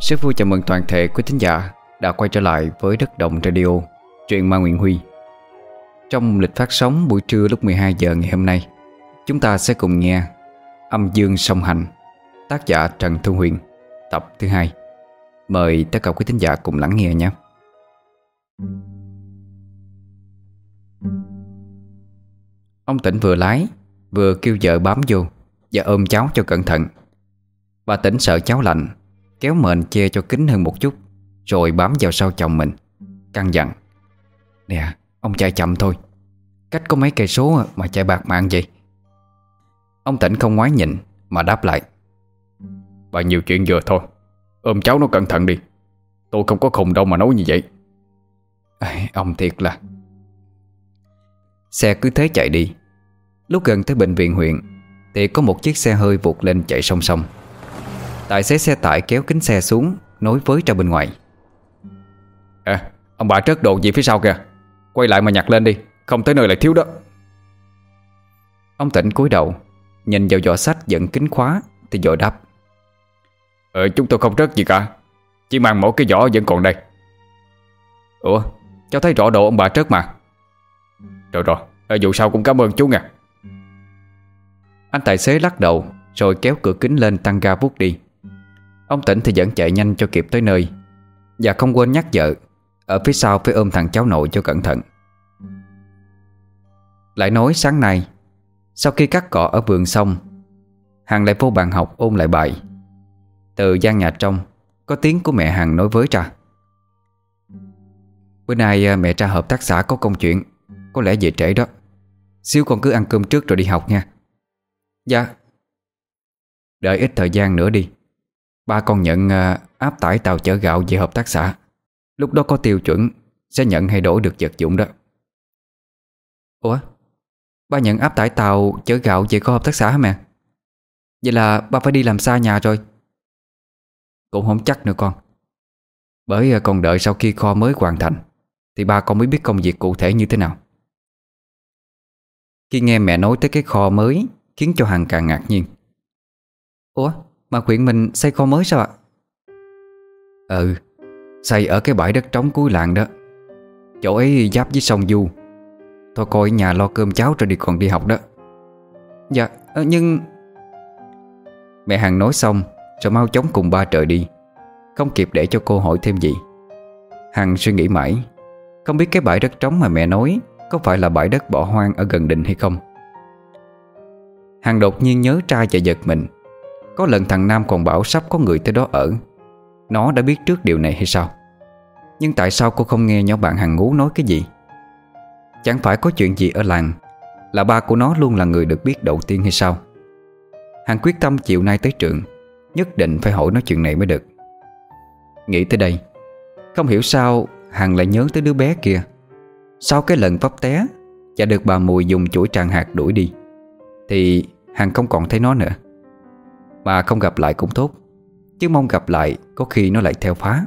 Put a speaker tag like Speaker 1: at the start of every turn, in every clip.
Speaker 1: Rất vui chào mừng toàn thể quý thính giả đã quay trở lại với Đất đồng Radio, truyện Ma Nguyễn Huy. Trong lịch phát sóng buổi trưa lúc 12 giờ ngày hôm nay, chúng ta sẽ cùng nghe Âm Dương Song Hành, tác giả Trần Thu Huyền, tập thứ hai. Mời tất cả quý thính giả cùng lắng nghe nhé. Ông tỉnh vừa lái, vừa kêu vợ bám vô và ôm cháu cho cẩn thận. Bà tỉnh sợ cháu lạnh Kéo mền che cho kín hơn một chút Rồi bám vào sau chồng mình. Căng dặn Nè ông chạy chậm thôi. Cách có mấy cây số mà chạy bạc mạng vậy? Ông tỉnh không ngoái nhìn Mà đáp lại Bà nhiều chuyện vừa thôi Ôm cháu nó cẩn thận đi. Tôi không có khùng đâu mà nói như vậy. À, Ông thiệt là. Xe cứ thế chạy đi. Lúc gần tới bệnh viện huyện Thì có một chiếc xe hơi vụt lên chạy song song. Tài xế xe tải kéo kính xe xuống Nối với ra bên ngoài. À ông bà trớt đồ gì phía sau kìa. Quay lại mà nhặt lên đi Không tới nơi lại thiếu đó. Ông tỉnh cúi đầu Nhìn vào giỏ sách dẫn kính khóa Thì dội đáp. Ờ chúng tôi không rớt gì cả Chỉ mang mỗi cái giỏ vẫn còn đây. Ủa cháu thấy rõ đồ ông bà trớt mà. Rồi rồi à, Dù sao cũng cảm ơn chú nha. Anh tài xế lắc đầu Rồi kéo cửa kính lên tăng ga bút đi Ông tỉnh thì vẫn chạy nhanh cho kịp tới nơi. Và không quên nhắc vợ, Ở phía sau phải ôm thằng cháu nội cho cẩn thận. Lại nói sáng nay, Sau khi cắt cỏ ở vườn xong, Hằng lại vô bàn học ôn lại bài. Từ gian nhà trong, Có tiếng của mẹ Hằng nói với ra Bữa nay à, mẹ ra hợp tác xã có công chuyện, Có lẽ về trễ đó. Xíu con cứ ăn cơm trước rồi đi học nha. Dạ. Đợi ít thời gian nữa đi. Ba con nhận à, áp tải tàu chở gạo về hợp tác xã. Lúc đó có tiêu chuẩn, Sẽ nhận hay đổi được vật dụng đó. Ủa? Ba nhận áp tải tàu chở gạo về có hợp tác xã hả mẹ? Vậy là ba phải đi làm xa nhà rồi. Cũng không chắc nữa con. Bởi à, còn đợi sau khi kho mới hoàn thành, Thì ba con mới biết công việc cụ thể như thế nào. Khi nghe mẹ nói tới cái kho mới, Khiến cho Hằng càng ngạc nhiên. Ủa? Mà huyện mình xây kho mới sao ạ? Ừ Xây ở cái bãi đất trống cuối làng đó. Chỗ ấy giáp với sông Du. Thôi coi nhà lo cơm cháo rồi đi còn đi học đó. Dạ ờ, nhưng Mẹ Hằng nói xong Rồi mau chóng cùng ba trời đi. Không kịp để cho cô hỏi thêm gì. Hằng suy nghĩ mãi, Không biết cái bãi đất trống mà mẹ nói Có phải là bãi đất bỏ hoang ở gần đình hay không. Hằng đột nhiên nhớ trai và giật mình có lần thằng Nam còn bảo sắp có người tới đó ở. Nó đã biết trước điều này hay sao? Nhưng tại sao cô không nghe nhỏ bạn hàng ngú nói cái gì? Chẳng phải có chuyện gì ở làng Là ba của nó luôn là người được biết đầu tiên hay sao? Hàng quyết tâm chiều nay tới trường, Nhất định phải hỏi nó chuyện này mới được. Nghĩ tới đây, Không hiểu sao Hằng lại nhớ tới đứa bé kia. Sau cái lần vấp té Và được bà Mùi dùng chuỗi tràng hạt đuổi đi. Thì Hằng không còn thấy nó nữa mà không gặp lại cũng tốt, Chứ mong gặp lại Có khi nó lại theo phá.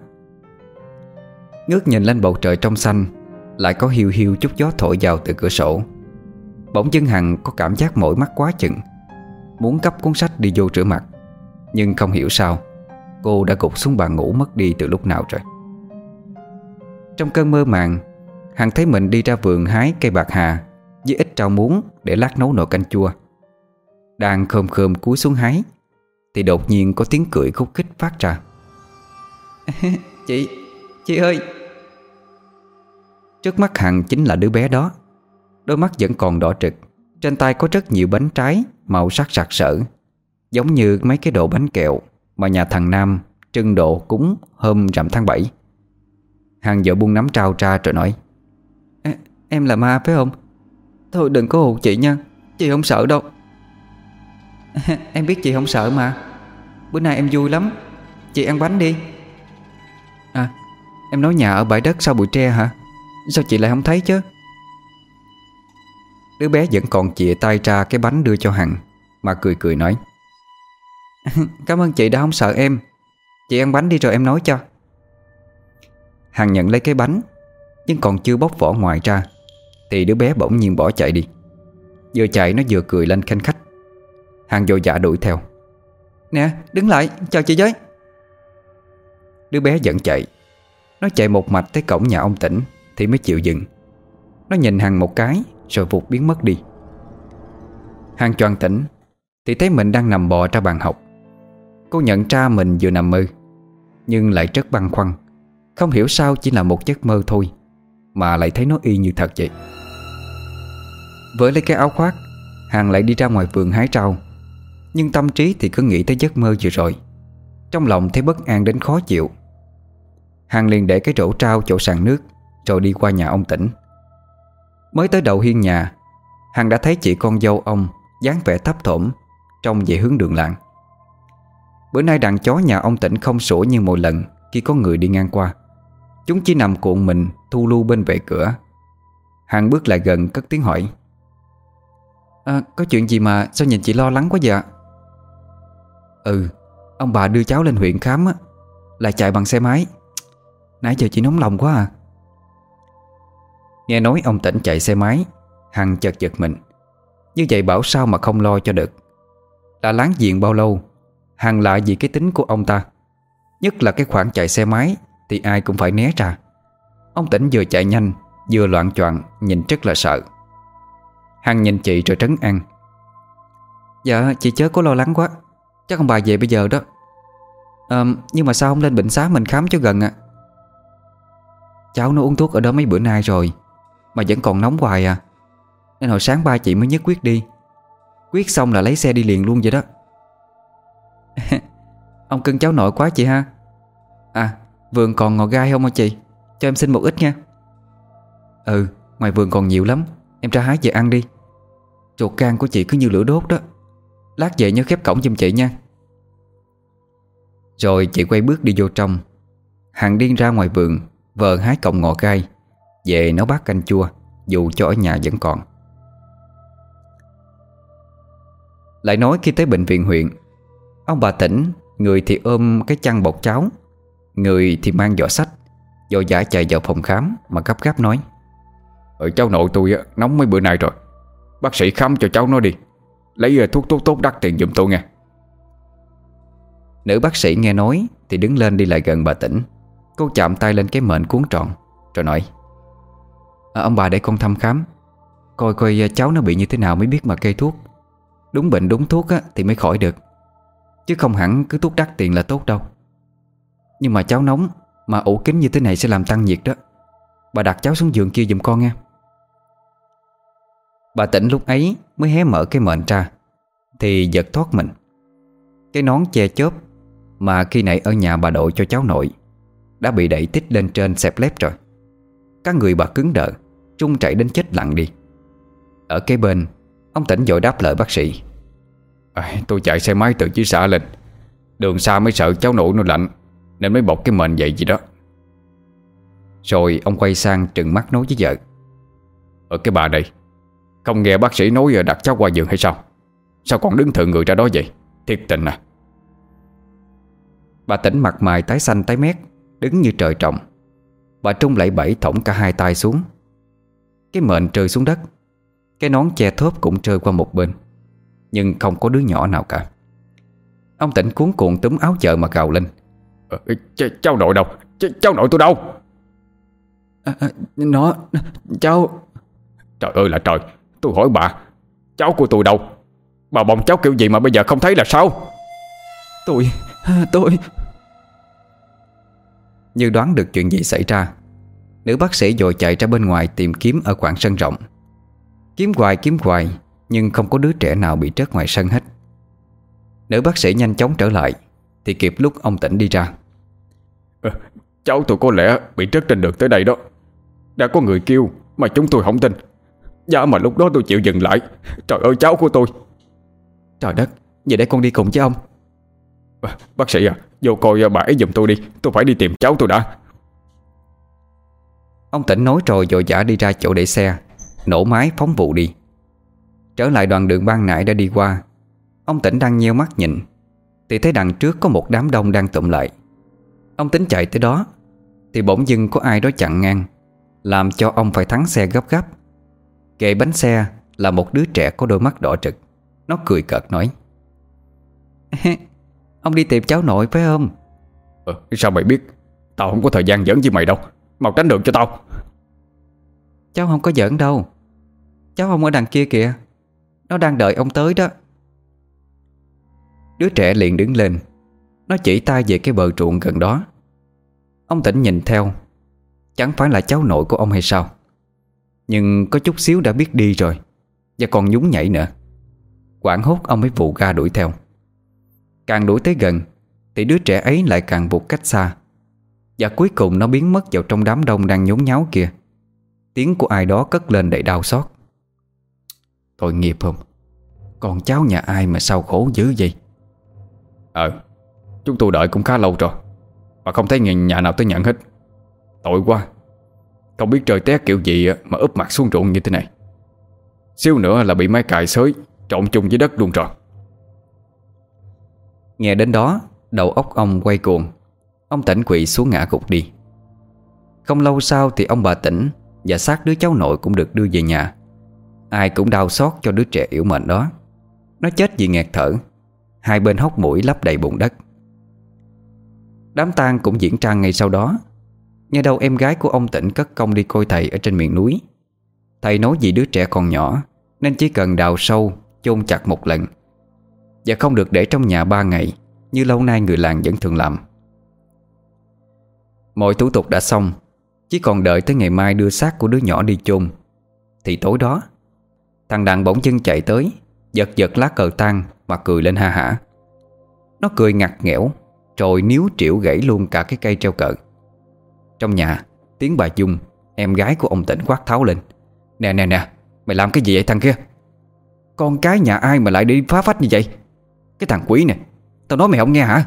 Speaker 1: Ngước nhìn lên bầu trời trong xanh, Lại có hiu hiu chút gió thổi vào từ cửa sổ. Bỗng dưng Hằng có cảm giác mỏi mắt quá chừng, Muốn cấp cuốn sách đi vô rửa mặt, Nhưng không hiểu sao, Cô đã gục xuống bàn ngủ mất đi từ lúc nào rồi. Trong cơn mơ màng, Hằng thấy mình đi ra vườn hái cây bạc hà Với ít rau muống để lát nấu nồi canh chua. Đang khơm khơm cúi xuống hái thì đột nhiên có tiếng cười khúc khích phát ra. Chị, chị ơi. Trước mắt Hằng chính là đứa bé đó. Đôi mắt vẫn còn đỏ trực. Trên tay có rất nhiều bánh trái Màu sắc sặc sỡ. Giống như mấy cái đồ bánh kẹo Mà nhà thằng Nam trưng độ cúng hôm rằm tháng 7 Hằng vợ buông nắm trao ra rồi nói Em là ma phải không? Thôi đừng có hù chị nha. Chị không sợ đâu. Em biết chị không sợ mà Bữa nay em vui lắm. Chị ăn bánh đi. À em nói nhà ở bãi đất sau bụi tre hả? Sao chị lại không thấy chứ? Đứa bé vẫn còn chìa tay ra cái bánh đưa cho Hằng, Mà cười cười nói. Cảm ơn chị đã không sợ em. Chị ăn bánh đi rồi em nói cho. Hằng nhận lấy cái bánh, Nhưng còn chưa bóc vỏ ngoài ra, Thì đứa bé bỗng nhiên bỏ chạy đi. Vừa chạy nó vừa cười lên khanh khách. Hằng vội dạ đuổi theo. Nè, đứng lại, chào chị với. Đứa bé giận chạy. Nó chạy một mạch tới cổng nhà ông tỉnh, Thì mới chịu dừng. Nó nhìn Hằng một cái, Rồi vụt biến mất đi. Hằng choàng tỉnh, Thì thấy mình đang nằm bò ra bàn học. Cô nhận ra mình vừa nằm mơ, Nhưng lại rất băn khoăn. Không hiểu sao chỉ là một giấc mơ thôi, Mà lại thấy nó y như thật vậy. Với lấy cái áo khoác Hàng lại đi ra ngoài vườn hái rau. Nhưng tâm trí thì cứ nghĩ tới giấc mơ vừa rồi. Trong lòng thấy bất an đến khó chịu. Hàng liền để cái rổ trao chỗ sàn nước Rồi đi qua nhà ông tỉnh. Mới tới đầu hiên nhà Hàng đã thấy chị con dâu ông dáng vẻ thấp thỏm Trông về hướng đường làng. Bữa nay đàn chó nhà ông tỉnh không sủa như mỗi lần Khi có người đi ngang qua. Chúng chỉ nằm cuộn mình Thu lưu bên vệ cửa. Hàng bước lại gần cất tiếng hỏi. À, Có chuyện gì mà sao nhìn chị lo lắng quá vậy ạ? Ừ Ông bà đưa cháu lên huyện khám á, Là chạy bằng xe máy. Nãy giờ chị nóng lòng quá à. Nghe nói ông tỉnh chạy xe máy, Hằng chật giật mình. Như vậy bảo sao mà không lo cho được? Đã láng giềng bao lâu? Hằng lạ vì cái tính của ông ta. Nhất là cái khoản chạy xe máy Thì ai cũng phải né ra. Ông tỉnh vừa chạy nhanh, Vừa loạn choạng, Nhìn rất là sợ. Hằng nhìn chị rồi trấn an. Dạ chị chớ có lo lắng quá. Chắc ông bà về bây giờ đó. À, Nhưng mà sao không lên bệnh xá mình khám cho gần à Cháu nó uống thuốc ở đó mấy bữa nay rồi Mà vẫn còn nóng hoài à. Nên hồi sáng ba chị mới nhất quyết đi. Quyết xong là lấy xe đi liền luôn vậy đó. Ông cưng cháu nội quá chị ha. À vườn còn ngò gai không hả chị? Cho em xin một ít nha. Ừ ngoài vườn còn nhiều lắm. Em ra hái về ăn đi. Chuột gan của chị cứ như lửa đốt đó. Lát về nhớ khép cổng giùm chị nha. Rồi chị quay bước đi vô trong. Hằng điên ra ngoài vườn, vờ hái cọng ngò gai. Về nấu bát canh chua, Dù cho ở nhà vẫn còn. Lại nói khi tới bệnh viện huyện, Ông bà tỉnh, Người thì ôm cái chăn bọc cháo, Người thì mang giỏ sách. Rồi giả chạy vào phòng khám Mà gấp gáp nói Ở cháu nội tôi nóng mấy bữa nay rồi. Bác sĩ khám cho cháu nó đi. Lấy ờ, thuốc tốt tốt đắt tiền giùm tôi nghe. Nữ bác sĩ nghe nói Thì đứng lên đi lại gần bà tỉnh Cô chạm tay lên cái mệnh cuốn tròn Rồi nói à, Ông bà để con thăm khám Coi coi ờ, cháu nó bị như thế nào mới biết mà kê thuốc. Đúng bệnh đúng thuốc á, thì mới khỏi được. Chứ không hẳn cứ thuốc đắt tiền là tốt đâu. Nhưng mà cháu nóng Mà ủ kính như thế này sẽ làm tăng nhiệt đó. Bà đặt cháu xuống giường kia giùm con nha Bà tỉnh lúc ấy mới hé mở cái mệnh ra Thì giật thoát mình. Cái nón che chớp Mà khi nãy ở nhà bà đội cho cháu nội Đã bị đẩy tích lên trên xẹp lép rồi. Các người bà cứng đờ Trung chạy đến chết lặng đi. Ở kế bên Ông tỉnh dội đáp lời bác sĩ. À, Tôi chạy xe máy từ dưới xã lên. Đường xa mới sợ cháu nội nó lạnh Nên mới bọc cái mền vậy gì đó. Rồi ông quay sang trừng mắt nói với vợ. Ở cái bà đây không nghe bác sĩ nói đặt cháu qua giường hay sao? Sao còn đứng thượng người ra đó vậy? Thiệt tình à. Bà tỉnh mặt mày tái xanh tái mét Đứng như trời trọng Bà Trung lại bẫy thõng cả hai tay xuống. Cái mệnh rơi xuống đất. Cái nón che thớp cũng rơi qua một bên. Nhưng không có đứa nhỏ nào cả. Ông tỉnh cuốn cuộn túm áo chợ mà gào lên. Ờ, ch Cháu nội đâu? Ch Cháu nội tôi đâu? À, à, Nó Cháu. Trời ơi là trời Tôi hỏi bà. Cháu của tôi đâu? Bà bồng cháu kiểu gì mà bây giờ không thấy là sao? Tôi Tôi. Như đoán được chuyện gì xảy ra Nữ bác sĩ dội chạy ra bên ngoài tìm kiếm ở khoảng sân rộng. Kiếm hoài kiếm hoài Nhưng không có đứa trẻ nào bị trớt ngoài sân hết. Nữ bác sĩ nhanh chóng trở lại Thì kịp lúc ông tỉnh đi ra. À, Cháu tôi có lẽ bị trớt trên đường tới đây đó. Đã có người kêu Mà chúng tôi không tin Dạ mà lúc đó tôi chịu dừng lại. Trời ơi cháu của tôi. Trời đất Vậy để con đi cùng với ông. À, Bác sĩ à Vô coi à, bà ấy giùm tôi đi. Tôi phải đi tìm cháu tôi đã. Ông tỉnh nói rồi vội dã đi ra chỗ để xe Nổ máy phóng vụ đi. Trở lại đoạn đường ban nãy đã đi qua Ông tỉnh đang nheo mắt nhìn Thì thấy đằng trước có một đám đông đang tụm lại. Ông tính chạy tới đó Thì bỗng dưng có ai đó chặn ngang Làm cho ông phải thắng xe gấp gấp Kệ bánh xe là một đứa trẻ có đôi mắt đỏ trực Nó cười cợt nói
Speaker 2: Ông đi tìm cháu nội phải không?
Speaker 1: Ờ, Sao mày biết?
Speaker 2: Tao không có thời gian giỡn với mày đâu. Mau tránh đường cho tao.
Speaker 1: Cháu không có giỡn đâu. Cháu không ở đằng kia kìa. Nó đang đợi ông tới đó. Đứa trẻ liền đứng lên. Nó chỉ tay về cái bờ ruộng gần đó. Ông tỉnh nhìn theo. Chẳng phải là cháu nội của ông hay sao nhưng có chút xíu đã biết đi rồi, Và còn nhún nhảy nữa. Quảng hốt ông mới vụ ga đuổi theo. Càng đuổi tới gần, Thì đứa trẻ ấy lại càng vụt cách xa. Và cuối cùng nó biến mất vào trong đám đông đang nhốn nháo kia. Tiếng của ai đó cất lên đầy đau xót. Tội nghiệp không? Còn cháu nhà ai mà sao khổ dữ vậy?
Speaker 2: Ờ Chúng tôi đợi cũng khá lâu rồi, Mà không thấy nhà nào tới nhận hết. Tội quá. Không biết trời té kiểu gì mà úp mặt xuống ruộng như thế này. Xíu nữa là bị máy cài xới, Trộn chung với đất luôn rồi.
Speaker 1: Nghe đến đó, Đầu óc ông quay cuồng. Ông tỉnh quỵ xuống ngã gục đi. Không lâu sau thì ông bà tỉnh Và xác đứa cháu nội cũng được đưa về nhà. Ai cũng đau xót cho đứa trẻ yếu mệnh đó. Nó chết vì nghẹt thở. Hai bên hốc mũi lấp đầy bùn đất. Đám tang cũng diễn ra ngay sau đó. Nghe đâu em gái của ông tỉnh cất công đi coi thầy ở trên miền núi. Thầy nói vì đứa trẻ còn nhỏ, Nên chỉ cần đào sâu, chôn chặt một lần. Và không được để trong nhà ba ngày, Như lâu nay người làng vẫn thường làm. Mọi thủ tục đã xong, Chỉ còn đợi tới ngày mai đưa xác của đứa nhỏ đi chôn. Thì tối đó, Thằng đàn bỗng chân chạy tới, Giật giật lá cờ tan Mà cười lên ha hả. Nó cười ngặt nghẽo, Rồi níu triệu gãy luôn cả cái cây treo cờ. Trong nhà Tiếng bà Dung Em gái của ông tỉnh quát tháo lên. Nè nè nè Mày làm cái gì vậy thằng kia? Con cái nhà ai mà lại đi phá phách như vậy? Cái thằng quỷ nè Tao nói mày không nghe hả?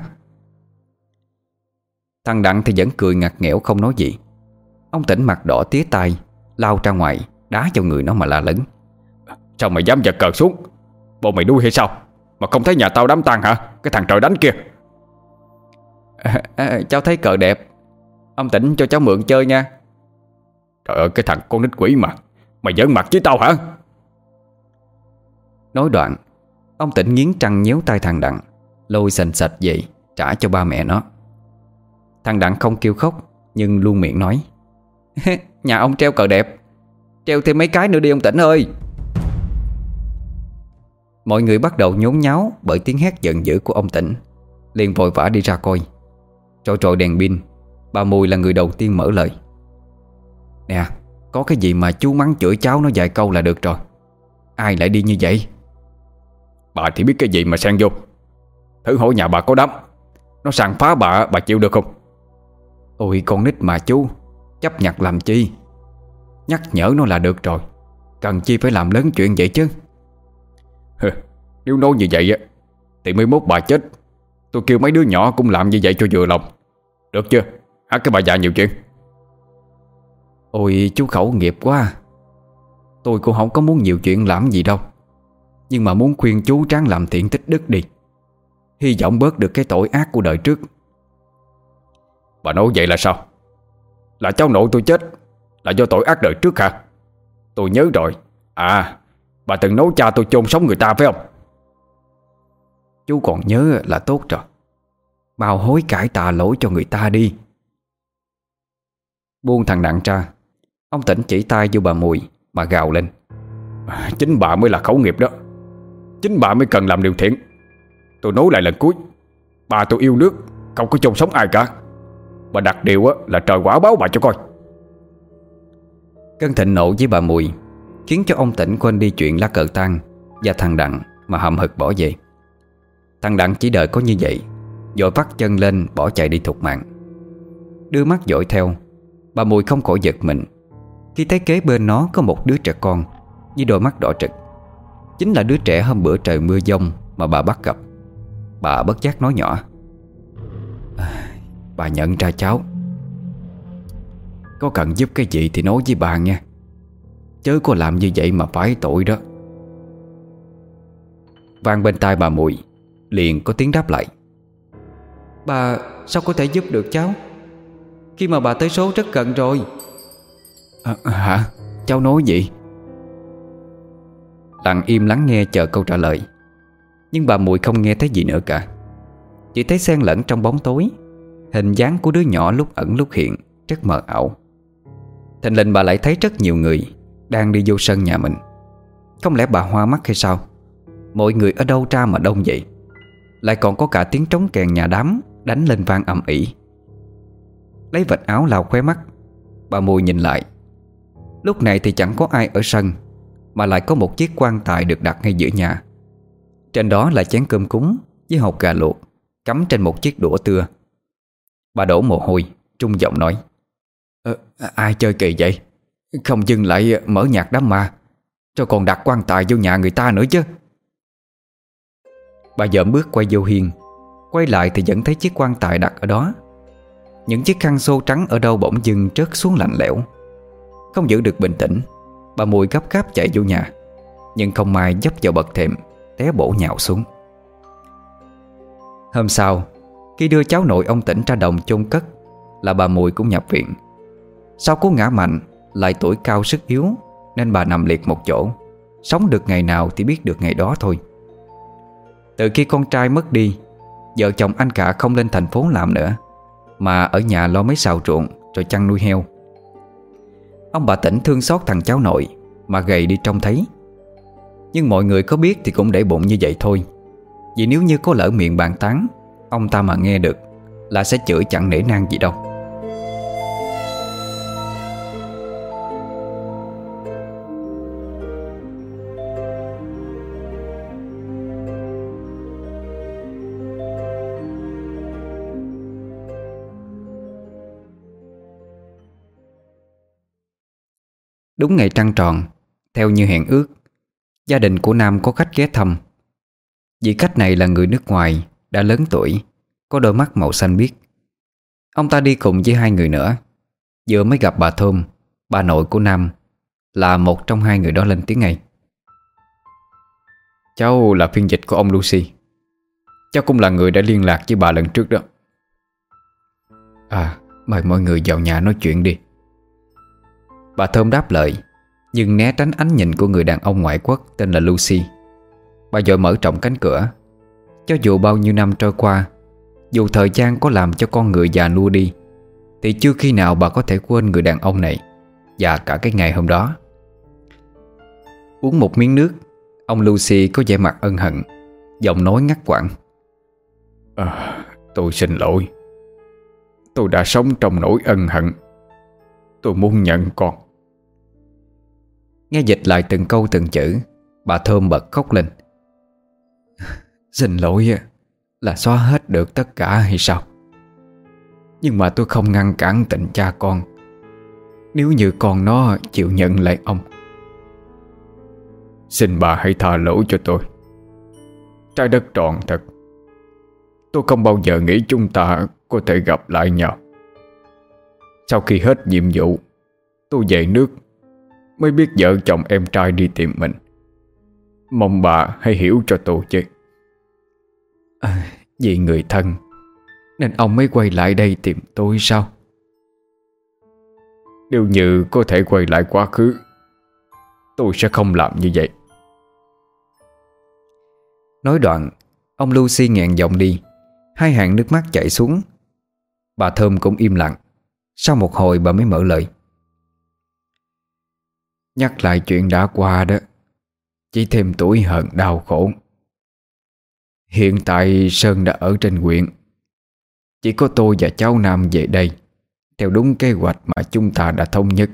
Speaker 1: Thằng Đặng thì vẫn cười ngặt nghẽo không nói gì. Ông tỉnh mặt đỏ tía tai Lao ra ngoài Đá cho người nó mà la lấn
Speaker 2: Sao mày dám giật cờ xuống? Bộ mày đuôi hay sao? Mà không thấy nhà tao đám tang hả? Cái thằng trời đánh kia.
Speaker 1: À, à, Cháu thấy cờ đẹp Ông tỉnh cho cháu mượn chơi nha.
Speaker 2: Trời ơi, cái thằng con nít quỷ mà. Mày giỡn mặt với tao hả?
Speaker 1: Nói đoạn, Ông tỉnh nghiến trăng nhéo tay thằng Đặng, Lôi sành sạch vậy Trả cho ba mẹ nó. Thằng Đặng không kêu khóc, Nhưng luôn miệng nói, Nhà ông treo cờ đẹp, Treo thêm mấy cái nữa đi ông tỉnh ơi. Mọi người bắt đầu nhốn nháo Bởi tiếng hét giận dữ của ông tỉnh, liền vội vã đi ra coi. Trội trội đèn pin Bà Mùi là người đầu tiên mở lời. Nè Có cái gì mà chú mắng chửi cháu nó vài câu là được rồi. Ai lại đi như vậy?
Speaker 2: Bà thì biết cái gì mà sang vô. Thử hỏi nhà bà có đám Nó sàn phá bà bà chịu được không?
Speaker 1: Ôi con nít mà chú Chấp nhặt làm chi? Nhắc nhở nó là được rồi Cần chi phải làm lớn chuyện vậy chứ?
Speaker 2: Nếu nói như vậy á Thì mới mốt bà chết. Tôi kêu mấy đứa nhỏ cũng làm như vậy cho vừa lòng. Được chưa Hả cái bà già nhiều chuyện?
Speaker 1: Ôi chú khẩu nghiệp quá. Tôi cũng không có muốn nhiều chuyện làm gì đâu. Nhưng mà muốn khuyên chú tráng làm thiện tích đức đi. Hy vọng bớt được cái tội ác của đời trước.
Speaker 2: Bà nói vậy là sao? Là cháu nội tôi chết Là do tội ác đời trước hả? Tôi nhớ rồi. À Bà từng nói cha tôi chôn sống người ta phải không?
Speaker 1: Chú còn nhớ là tốt rồi. Mau hối cải tạ lỗi cho người ta đi Buông thằng nặng ra. Ông tỉnh chỉ tay vô bà Mùi mà gào lên.
Speaker 2: Chính bà mới là khẩu nghiệp đó. Chính bà mới cần làm điều thiện. Tôi nói lại lần cuối, Bà tôi yêu nước, Không có chôn sống ai cả. Bà đặt điều là trời quả báo bà cho coi.
Speaker 1: Cơn thịnh nộ với bà Mùi Khiến cho ông tỉnh quên đi chuyện lá cờ tan Và thằng Đặng mà hậm hực bỏ về. Thằng Đặng chỉ đợi có như vậy Rồi vắt chân lên bỏ chạy đi thục mạng. Đưa mắt dội theo Bà Mùi không khỏi giật mình. Khi thấy kế bên nó có một đứa trẻ con, Với đôi mắt đỏ trực Chính là đứa trẻ hôm bữa trời mưa giông Mà bà bắt gặp. Bà bất giác nói nhỏ à, Bà nhận ra cháu. Có cần giúp cái gì thì nói với bà nha Chớ có làm như vậy mà phải tội đó. Vang bên tai bà Mùi, Liền có tiếng đáp lại, Bà sao có thể giúp được cháu? Khi mà bà tới số rất gần rồi. À, Hả? Cháu nói gì? Lặng im lắng nghe chờ câu trả lời. Nhưng bà Mùi không nghe thấy gì nữa cả. Chỉ thấy xen lẫn trong bóng tối. Hình dáng của đứa nhỏ lúc ẩn lúc hiện Rất mờ ảo. Thành lệnh bà lại thấy rất nhiều người Đang đi vô sân nhà mình. Không lẽ bà hoa mắt hay sao? Mọi người ở đâu ra mà đông vậy? Lại còn có cả tiếng trống kèn nhà đám Đánh lên vang ầm ĩ Lấy vạch áo lau khóe mắt. Bà mùi nhìn lại. Lúc này thì chẳng có ai ở sân Mà lại có một chiếc quan tài được đặt ngay giữa nhà. Trên đó là chén cơm cúng Với hộp gà luộc Cắm trên một chiếc đũa tưa. Bà đổ mồ hôi Trung giọng nói. Ờ, Ai chơi kỳ vậy? Không dừng lại mở nhạc đám ma Cho còn đặt quan tài vô nhà người ta nữa chứ. Bà dợm bước quay vô hiên Quay lại thì vẫn thấy chiếc quan tài đặt ở đó. Những chiếc khăn xô trắng ở đâu bỗng dưng trớt xuống lạnh lẽo. Không giữ được bình tĩnh, Bà mùi gấp gáp chạy vô nhà, Nhưng không may dấp vào bậc thềm, Té bổ nhào xuống. Hôm sau, Khi đưa cháu nội ông tỉnh ra đồng chôn cất, Là bà mùi cũng nhập viện. Sau cú ngã mạnh, Lại tuổi cao sức yếu, Nên bà nằm liệt một chỗ. Sống được ngày nào thì biết được ngày đó thôi. Từ khi con trai mất đi, Vợ chồng anh cả không lên thành phố làm nữa. Mà ở nhà lo mấy xào ruộng Rồi chăn nuôi heo. Ông bà tỉnh thương xót thằng cháu nội Mà gầy đi trông thấy. Nhưng mọi người có biết thì cũng để bụng như vậy thôi. Vì nếu như có lỡ miệng bàn tán, Ông ta mà nghe được Là sẽ chửi chẳng nể nang gì đâu. Đúng ngày trăng tròn Theo như hẹn ước. Gia đình của Nam có khách ghé thăm. Vị khách này là người nước ngoài Đã lớn tuổi Có đôi mắt màu xanh biếc. Ông ta đi cùng với hai người nữa. Vừa mới gặp bà Thơm Bà nội của Nam Là một trong hai người đó lên tiếng ngay.
Speaker 2: Cháu là phiên dịch của ông Lucy. Cháu cũng là người đã liên lạc với bà lần trước đó.
Speaker 1: À Mời mọi người vào nhà nói chuyện đi Bà Thơm đáp lời Nhưng né tránh ánh nhìn của người đàn ông ngoại quốc Tên là Lucy. Bà dội mở trọng cánh cửa. Cho dù bao nhiêu năm trôi qua Dù thời gian có làm cho con người già nua đi Thì chưa khi nào bà có thể quên người đàn ông này Và cả cái ngày hôm đó. Uống một miếng nước Ông Lucy có vẻ mặt ân hận Giọng nói ngắt quãng.
Speaker 2: À, Tôi xin lỗi. Tôi đã sống trong nỗi ân hận. Tôi muốn nhận con.
Speaker 1: Nghe dịch lại từng câu từng chữ Bà Thơm bật khóc lên. Xin lỗi Là xóa hết được tất cả hay sao? Nhưng mà tôi không ngăn cản tình cha con. Nếu như con nó chịu nhận lại ông.
Speaker 2: Xin bà hãy tha lỗi cho tôi. Trái đất tròn thật. Tôi không bao giờ nghĩ chúng ta có thể gặp lại nhau Sau khi hết nhiệm vụ Tôi về nước Mới biết vợ chồng em trai đi tìm mình. Mong bà hãy hiểu cho tôi chứ.
Speaker 1: À, Vì người thân Nên ông mới quay lại đây tìm tôi sao?
Speaker 2: Nếu như có thể quay lại quá khứ Tôi sẽ không làm như vậy.
Speaker 1: Nói đoạn Ông Lucy nghẹn giọng đi. Hai hàng nước mắt chảy xuống. Bà Thơm cũng im lặng sau một hồi bà mới mở lời. Nhắc lại chuyện đã qua đó, Chỉ thêm tuổi hận đau khổ. Hiện tại Sơn đã ở trên huyện. Chỉ có tôi và cháu Nam về đây, Theo đúng kế hoạch mà chúng ta đã thống nhất.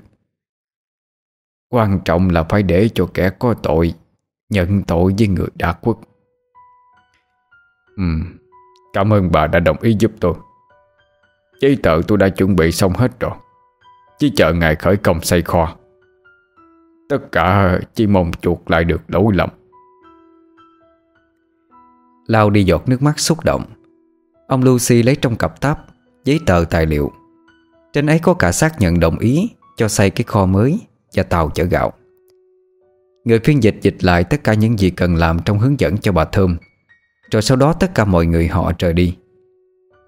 Speaker 1: Quan trọng là phải để cho kẻ có tội Nhận tội với người đã khuất.
Speaker 2: Ừ Cảm ơn bà đã đồng ý giúp tôi. Giấy tờ tôi đã chuẩn bị xong hết rồi. Chỉ chờ ngày khởi công xây kho. Tất cả chỉ mong chuộc lại được lỗi lầm.
Speaker 1: Lao đi giọt nước mắt xúc động. Ông Lucy lấy trong cặp táp Giấy tờ tài liệu. Trên ấy có cả xác nhận đồng ý Cho xây cái kho mới Và tàu chở gạo. Người phiên dịch dịch lại tất cả những gì cần làm Trong hướng dẫn cho bà Thơm. Rồi sau đó tất cả mọi người họ rời đi.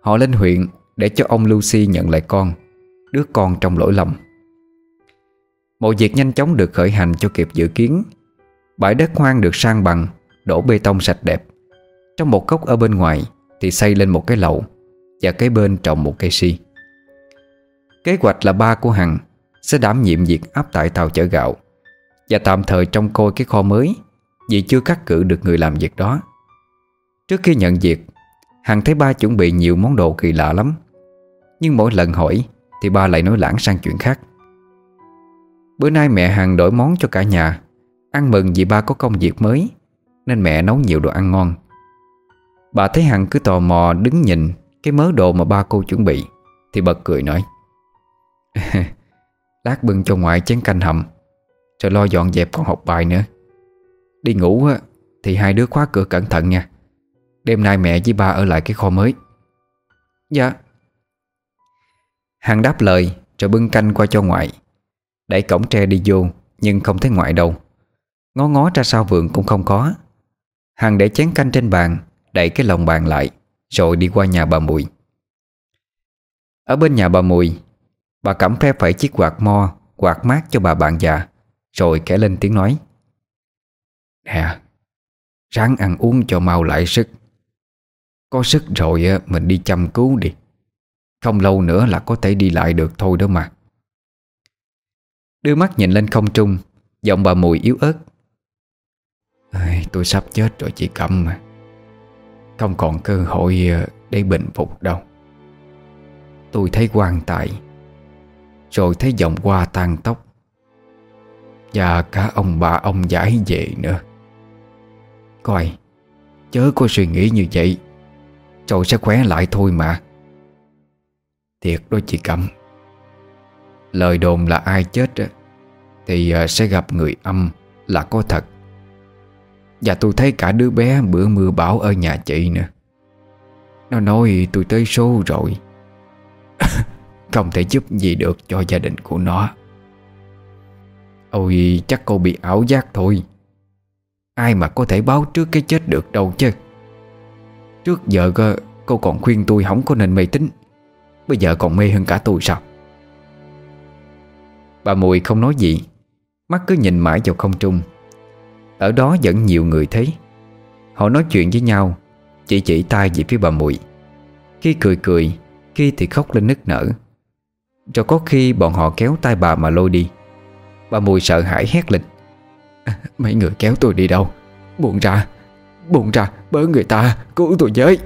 Speaker 1: Họ lên huyện để cho ông Lucy nhận lại con, Đứa con trong lỗi lầm. Mọi việc nhanh chóng được khởi hành cho kịp dự kiến. Bãi đất hoang được sang bằng, Đổ bê tông sạch đẹp. Trong một góc ở bên ngoài Thì xây lên một cái lậu Và kế bên trồng một cây si. Kế hoạch là ba của Hằng Sẽ đảm nhiệm việc áp tại tàu chở gạo Và tạm thời trông coi cái kho mới Vì chưa cắt cử được người làm việc đó. Trước khi nhận việc, Hằng thấy ba chuẩn bị nhiều món đồ kỳ lạ lắm. Nhưng mỗi lần hỏi Thì ba lại nói lãng sang chuyện khác. Bữa nay mẹ hàng đổi món cho cả nhà Ăn mừng vì ba có công việc mới Nên mẹ nấu nhiều đồ ăn ngon. Bà thấy Hằng cứ tò mò đứng nhìn Cái mớ đồ mà ba cô chuẩn bị Thì bật cười nói Lát bưng cho ngoại chén canh hầm Rồi lo dọn dẹp còn học bài nữa. Đi ngủ á, thì hai đứa khóa cửa cẩn thận nha. Đêm nay mẹ với ba ở lại cái kho mới. Dạ. Hàng đáp lời, Rồi bưng canh qua cho ngoại. Đẩy cổng tre đi vô, Nhưng không thấy ngoại đâu. Ngó ngó ra sau vườn cũng không có. Hằng để chén canh trên bàn, Đẩy cái lồng bàn lại, Rồi đi qua nhà bà Mùi. Ở bên nhà bà Mùi, Bà cẩm phe phải chiếc quạt mo, Quạt mát cho bà bạn già, Rồi kể lên tiếng nói. Nè, Ráng ăn uống cho mau lại sức. Có sức rồi mình đi chăm cứu đi. Không lâu nữa là có thể đi lại được thôi đó mà. Đưa mắt nhìn lên không trung Giọng bà mùi yếu ớt. À, Tôi sắp chết rồi chị Cẩm mà. Không còn cơ hội ờ, để bình phục đâu. Tôi thấy quan tài Rồi thấy dòng hoa tan tóc. Và cả ông bà ông giải về nữa. Coi Chớ có suy nghĩ như vậy. Rồi sẽ khỏe lại thôi mà. Thiệt đó chị Cẩm. Lời đồn là ai chết Thì ờ, sẽ gặp người âm Là có thật. Và tôi thấy cả đứa bé bữa mưa bão ở nhà chị nữa. Nó nói, tôi tới số rồi. Không thể giúp gì được cho gia đình của nó. Ôi, chắc cô bị ảo giác thôi. Ai mà có thể báo trước cái chết được đâu chứ. Trước giờ cô còn khuyên tôi không có nên mê tín. Bây giờ còn mê hơn cả tôi sao? Bà Mùi không nói gì. Mắt cứ nhìn mãi vào không trung. Ở đó vẫn nhiều người thấy Họ nói chuyện với nhau, Chỉ chỉ tay về phía bà Mùi. Khi cười cười, Khi thì khóc lên nức nở. Rồi có khi bọn họ kéo tay bà mà lôi đi. Bà Mùi sợ hãi hét lên. À, mấy người kéo tôi đi đâu? Buồn ra buồn ra, bớ người ta, Cứu tôi với.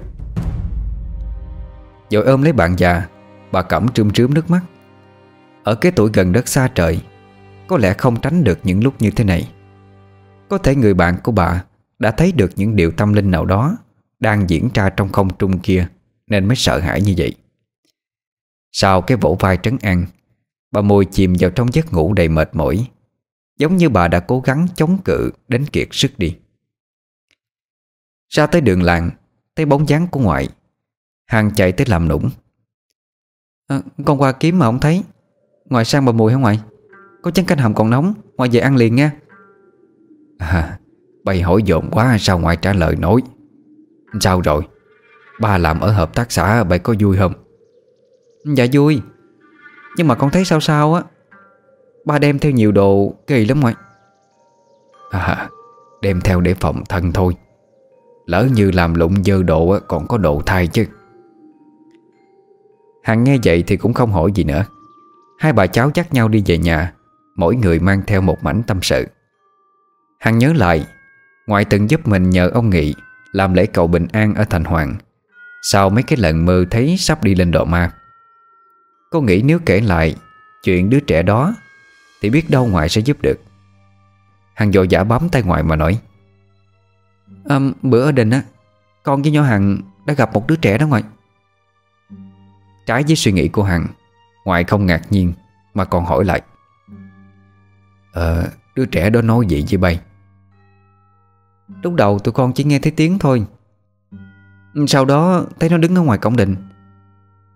Speaker 1: Rồi ôm lấy bạn già. Bà cẩm trươm trướm nước mắt. Ở cái tuổi gần đất xa trời, Có lẽ không tránh được những lúc như thế này. Có thể người bạn của bà Đã thấy được những điều tâm linh nào đó Đang diễn ra trong không trung kia, Nên mới sợ hãi như vậy. Sau cái vỗ vai trấn an, Bà mùi chìm vào trong giấc ngủ đầy mệt mỏi, Giống như bà đã cố gắng chống cự Đến kiệt sức đi. Ra tới đường làng, Thấy bóng dáng của ngoại, Hàng chạy tới làm nũng à, Con qua kiếm mà không thấy. Ngoại sang bà mùi hả ngoại? Có chén canh hầm còn nóng Ngoại về ăn liền nha. À Bày hỏi dồn quá sao ngoại trả lời nói Sao rồi? Ba làm ở hợp tác xã bày có vui không? Dạ vui. Nhưng mà con thấy sao sao á. Ba đem theo nhiều đồ kỳ lắm ngoại. À Đem theo để phòng thân thôi. Lỡ như làm lụng dơ độ Còn có độ thai chứ Hằng nghe vậy thì cũng không hỏi gì nữa. Hai bà cháu dắt nhau đi về nhà Mỗi người mang theo một mảnh tâm sự. Hằng nhớ lại Ngoại từng giúp mình nhờ ông Nghị Làm lễ cầu bình an ở thành hoàng Sau mấy cái lần mơ thấy sắp đi lên độ ma. Cô nghĩ nếu kể lại Chuyện đứa trẻ đó Thì biết đâu ngoại sẽ giúp được. Hằng vội giả bấm tay ngoại mà nói à, Bữa ở đình á Con với nhỏ Hằng đã gặp một đứa trẻ đó ngoại. Trái với suy nghĩ của Hằng Ngoại không ngạc nhiên Mà còn hỏi lại. Ờ đứa trẻ đó nói gì với bay? Lúc đầu tụi con chỉ nghe thấy tiếng thôi. Sau đó thấy nó đứng ở ngoài cổng đình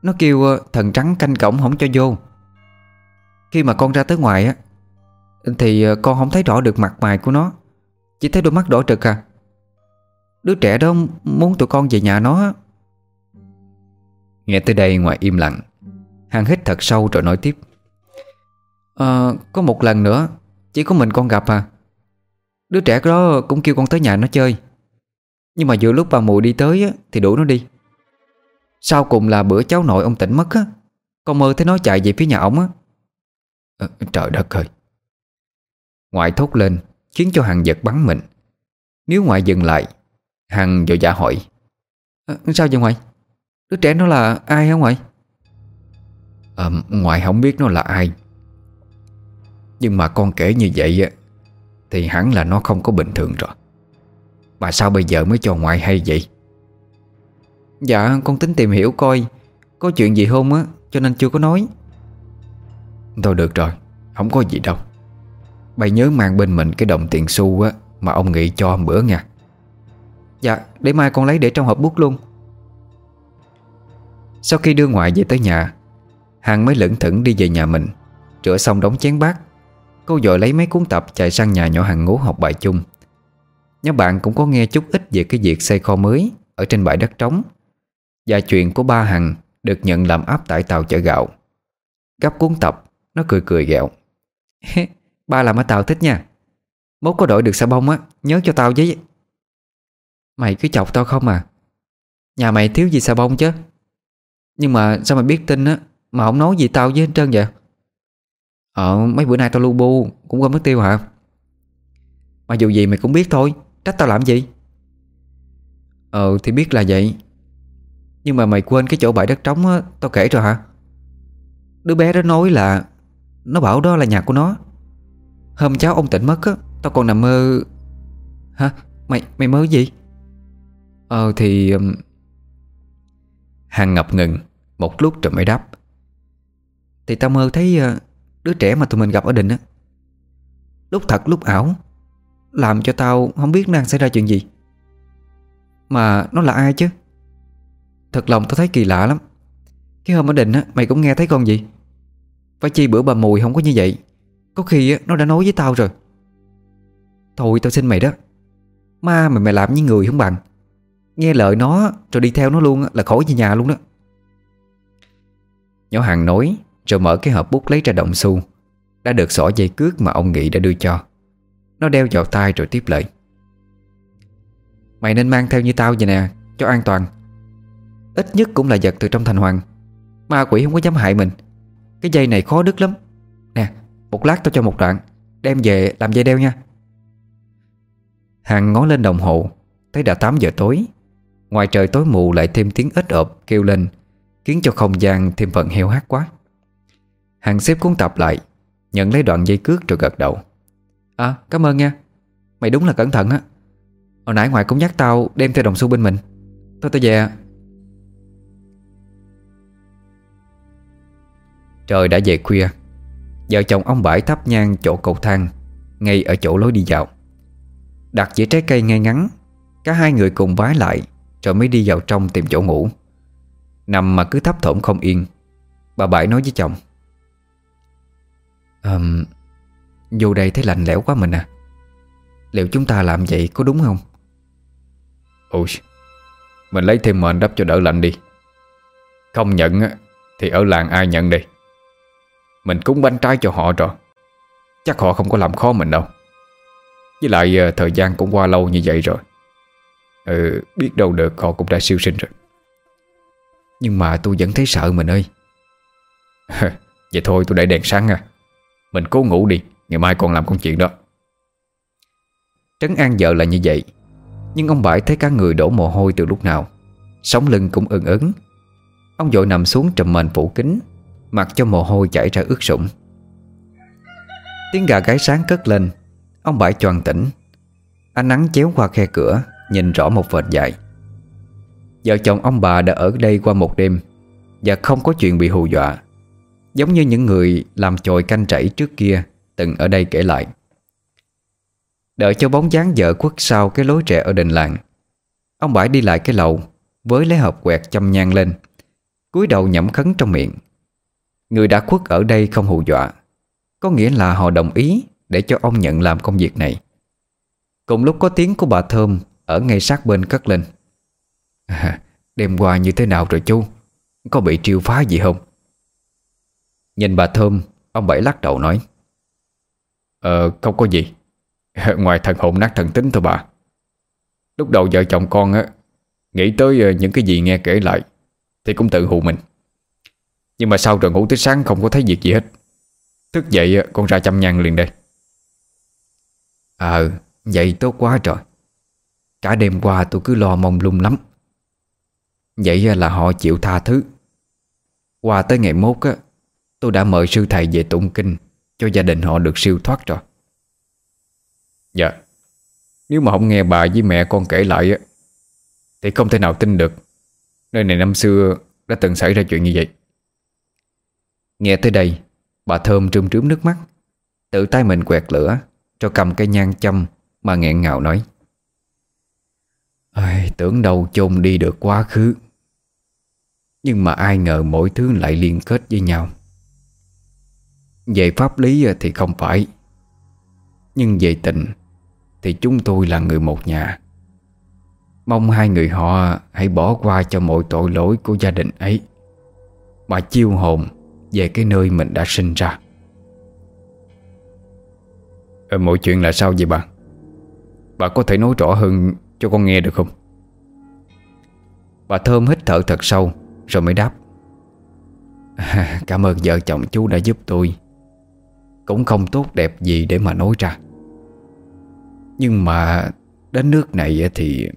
Speaker 1: Nó kêu ờ, thần trắng canh cổng không cho vô. Khi mà con ra tới ngoài á, Thì ờ, con không thấy rõ được mặt mày của nó, Chỉ thấy đôi mắt đỏ trực à. Đứa trẻ đó muốn tụi con về nhà nó Nghe tới đây ngoài im lặng Hàng hít thật sâu rồi nói tiếp. À, Có một lần nữa Chỉ có mình con gặp à. Đứa trẻ đó cũng kêu con tới nhà nó chơi. Nhưng mà giữa lúc bà mùi đi tới Thì đuổi nó đi. Sau cùng là bữa cháu nội ông tỉnh mất á Con mơ thấy nó chạy về phía nhà ông á.
Speaker 2: À, Trời đất ơi. Ngoại thốt lên Khiến cho Hằng giật bắn mình. Nếu ngoại dừng lại Hằng vội dạ hỏi
Speaker 1: à, Sao vậy ngoại Đứa trẻ nó là ai hả ngoại?
Speaker 2: À, Ngoại không biết nó là ai. Nhưng mà con kể như vậy Thì hẳn là nó không có bình thường rồi. Mà sao bây giờ mới cho ngoại hay vậy?
Speaker 1: Dạ con tính tìm hiểu coi Có chuyện gì không á Cho nên chưa có nói.
Speaker 2: Thôi được rồi Không có gì đâu. Bày nhớ mang bên mình cái đồng tiền xu á Mà ông nghĩ cho hôm bữa nha.
Speaker 1: Dạ để mai con lấy để trong hộp bút luôn
Speaker 2: sau khi đưa ngoại về tới nhà, Hằng mới lững thững đi về nhà mình. Rửa xong đóng chén bát, Cô vội lấy mấy cuốn tập chạy sang nhà nhỏ Hằng ngố học bài chung. Nhóm bạn cũng có nghe chút ít về cái việc xây kho mới Ở trên bãi đất trống Và chuyện của ba Hằng Được nhận làm áp tại tàu chở gạo. Gấp cuốn tập, Nó cười cười ghẹo
Speaker 1: Ba làm ở tàu thích nha. Mốt có đổi được xà bông á, Nhớ cho tao với. Mày cứ chọc tao không à. Nhà mày thiếu gì xà bông chứ? Nhưng mà sao mày biết tin á? Mà không nói gì tao với hết trơn vậy? Ờ mấy bữa nay tao lu bu, Cũng quên mất tiêu hả? Mà dù gì mày cũng biết thôi, Trách tao làm gì? Ờ thì biết là vậy. Nhưng mà mày quên cái chỗ bãi đất trống á, Tao kể rồi hả? Đứa bé đó nói là, Nó bảo đó là nhà của nó. Hôm cháu ông tỉnh mất á, Tao còn nằm mơ. Hả? Mày mày mơ gì? Ờ thì.
Speaker 2: Hằng ngập ngừng. Một lúc rồi mới đáp.
Speaker 1: Thì tao mơ thấy ờ, Đứa trẻ mà tụi mình gặp ở đình á. Lúc thật lúc ảo Làm cho tao không biết đang xảy ra chuyện gì. Mà nó là ai chứ? Thật lòng tao thấy kỳ lạ lắm. Cái hôm ở đình á Mày cũng nghe thấy con gì? Phải chi bữa bà mùi không có như vậy. Có khi á, nó đã nói với tao rồi. Thôi tao xin mày đó. Ma mà mày làm như người không bằng. Nghe lời nó, rồi đi theo nó luôn là khỏi về nhà luôn đó.
Speaker 2: Nhỏ hàng nói, Rồi mở cái hộp bút lấy ra đồng xu. Đã được xỏ dây cước mà ông Nghị đã đưa cho. Nó đeo vào tay rồi tiếp lời.
Speaker 1: Mày nên mang theo như tao vậy nè, Cho an toàn. Ít nhất cũng là vật từ trong thành hoàng. Ma quỷ không có dám hại mình. Cái dây này khó đứt lắm. Nè, một lát tao cho một đoạn, Đem về làm dây đeo nha.
Speaker 2: Hàng ngó lên đồng hồ, Thấy đã 8 giờ tối. Ngoài trời tối mù lại thêm tiếng ếch ộp kêu lên, Khiến cho không gian thêm phần heo hát quá. Hàng xếp cuốn tập lại, Nhận lấy đoạn dây cước rồi gật đầu.
Speaker 1: À cảm ơn nha. Mày đúng là cẩn thận á. Hồi nãy ngoài cũng nhắc tao đem theo đồng xu bên mình. Thôi tao về
Speaker 2: Trời đã về khuya. Vợ chồng ông Bãi thắp nhang chỗ cầu thang, Ngay ở chỗ lối đi vào Đặt dĩa trái cây ngay ngắn, Cả hai người cùng vái lại rồi mới đi vào trong tìm chỗ ngủ. Nằm mà cứ thấp thỏm không yên. Bà bảy nói với chồng.
Speaker 1: Um, Vô đây thấy lạnh lẽo quá mình à. Liệu chúng ta làm vậy có đúng không?
Speaker 2: Ôi Mình lấy thêm mền đắp cho đỡ lạnh đi. Không nhận Thì ở làng ai nhận đi Mình cúng bánh trái cho họ rồi. Chắc họ không có làm khó mình đâu. Với lại ờ, thời gian cũng qua lâu như vậy rồi. Ừ biết đâu được họ cũng đã siêu sinh rồi.
Speaker 1: Nhưng mà tôi vẫn thấy sợ mình ơi.
Speaker 2: Vậy thôi, tôi để đèn sáng à Mình cố ngủ đi, Ngày mai còn làm công chuyện đó.
Speaker 1: Trấn an vợ là như vậy, Nhưng ông Bãi thấy cả người đổ mồ hôi từ lúc nào. Sống lưng cũng ưng ứng. Ông vội nằm xuống trầm mền phủ kính, Mặc cho mồ hôi chảy ra ướt sũng. Tiếng gà gáy sáng cất lên, Ông Bãi choàng tỉnh. Ánh nắng chéo qua khe cửa Nhìn rõ một vệt dài Vợ chồng ông bà đã ở đây qua một đêm Và không có chuyện bị hù dọa, Giống như những người làm chồi canh chảy trước kia Từng ở đây kể lại. Đợi cho bóng dáng vợ quất sau cái lối trẻ ở đình làng, Ông Bãi đi lại cái lầu Với lấy hộp quẹt châm nhang lên, cúi đầu nhẩm khấn trong miệng. Người đã khuất ở đây không hù dọa, Có nghĩa là họ đồng ý Để cho ông nhận làm công việc này. Cùng lúc có tiếng của bà Thơm ở ngay sát bên cất lên. À, Đêm qua như thế nào rồi chú? Có bị triêu phá gì không? Nhìn bà Thơm Ông Bảy lắc đầu nói.
Speaker 2: Ờ không có gì. Ngoài thần hồn nát thần tính thôi bà. Lúc đầu vợ chồng con á Nghĩ tới ờ, những cái gì nghe kể lại Thì cũng tự hù mình. Nhưng mà sau rồi ngủ tới sáng không có thấy việc gì hết. Thức dậy con ra chăm nhang liền đây.
Speaker 1: Ờ Vậy tốt quá rồi Cả đêm qua tôi cứ lo mong lung lắm. Vậy là họ chịu tha thứ. Qua tới ngày mốt á, Tôi đã mời sư thầy về tụng kinh, Cho gia đình họ được siêu thoát rồi.
Speaker 2: Dạ. Nếu mà không nghe bà với mẹ con kể lại á, Thì không thể nào tin được. Nơi này năm xưa đã từng xảy ra chuyện như vậy.
Speaker 1: Nghe tới đây, Bà Thơm trươm trướm nước mắt. Tự tay mình quẹt lửa, Cho cầm cây nhang châm Mà nghẹn ngào nói. Ai, Tưởng đâu chôn đi được quá khứ. Nhưng mà ai ngờ mỗi thứ lại liên kết với nhau. Về pháp lý thì không phải. Nhưng về tình Thì chúng tôi là người một nhà. Mong hai người họ hãy bỏ qua cho mọi tội lỗi của gia đình ấy Mà chiêu hồn về cái nơi mình đã sinh ra.
Speaker 2: Ờ, mọi chuyện là sao vậy bà? Bà có thể nói rõ hơn cho con nghe được không?
Speaker 1: Bà Thơm hít thở thật sâu Rồi mới đáp. Cảm ơn vợ chồng chú đã giúp tôi. Cũng không tốt đẹp gì để mà nói ra. Nhưng mà Đến nước này thì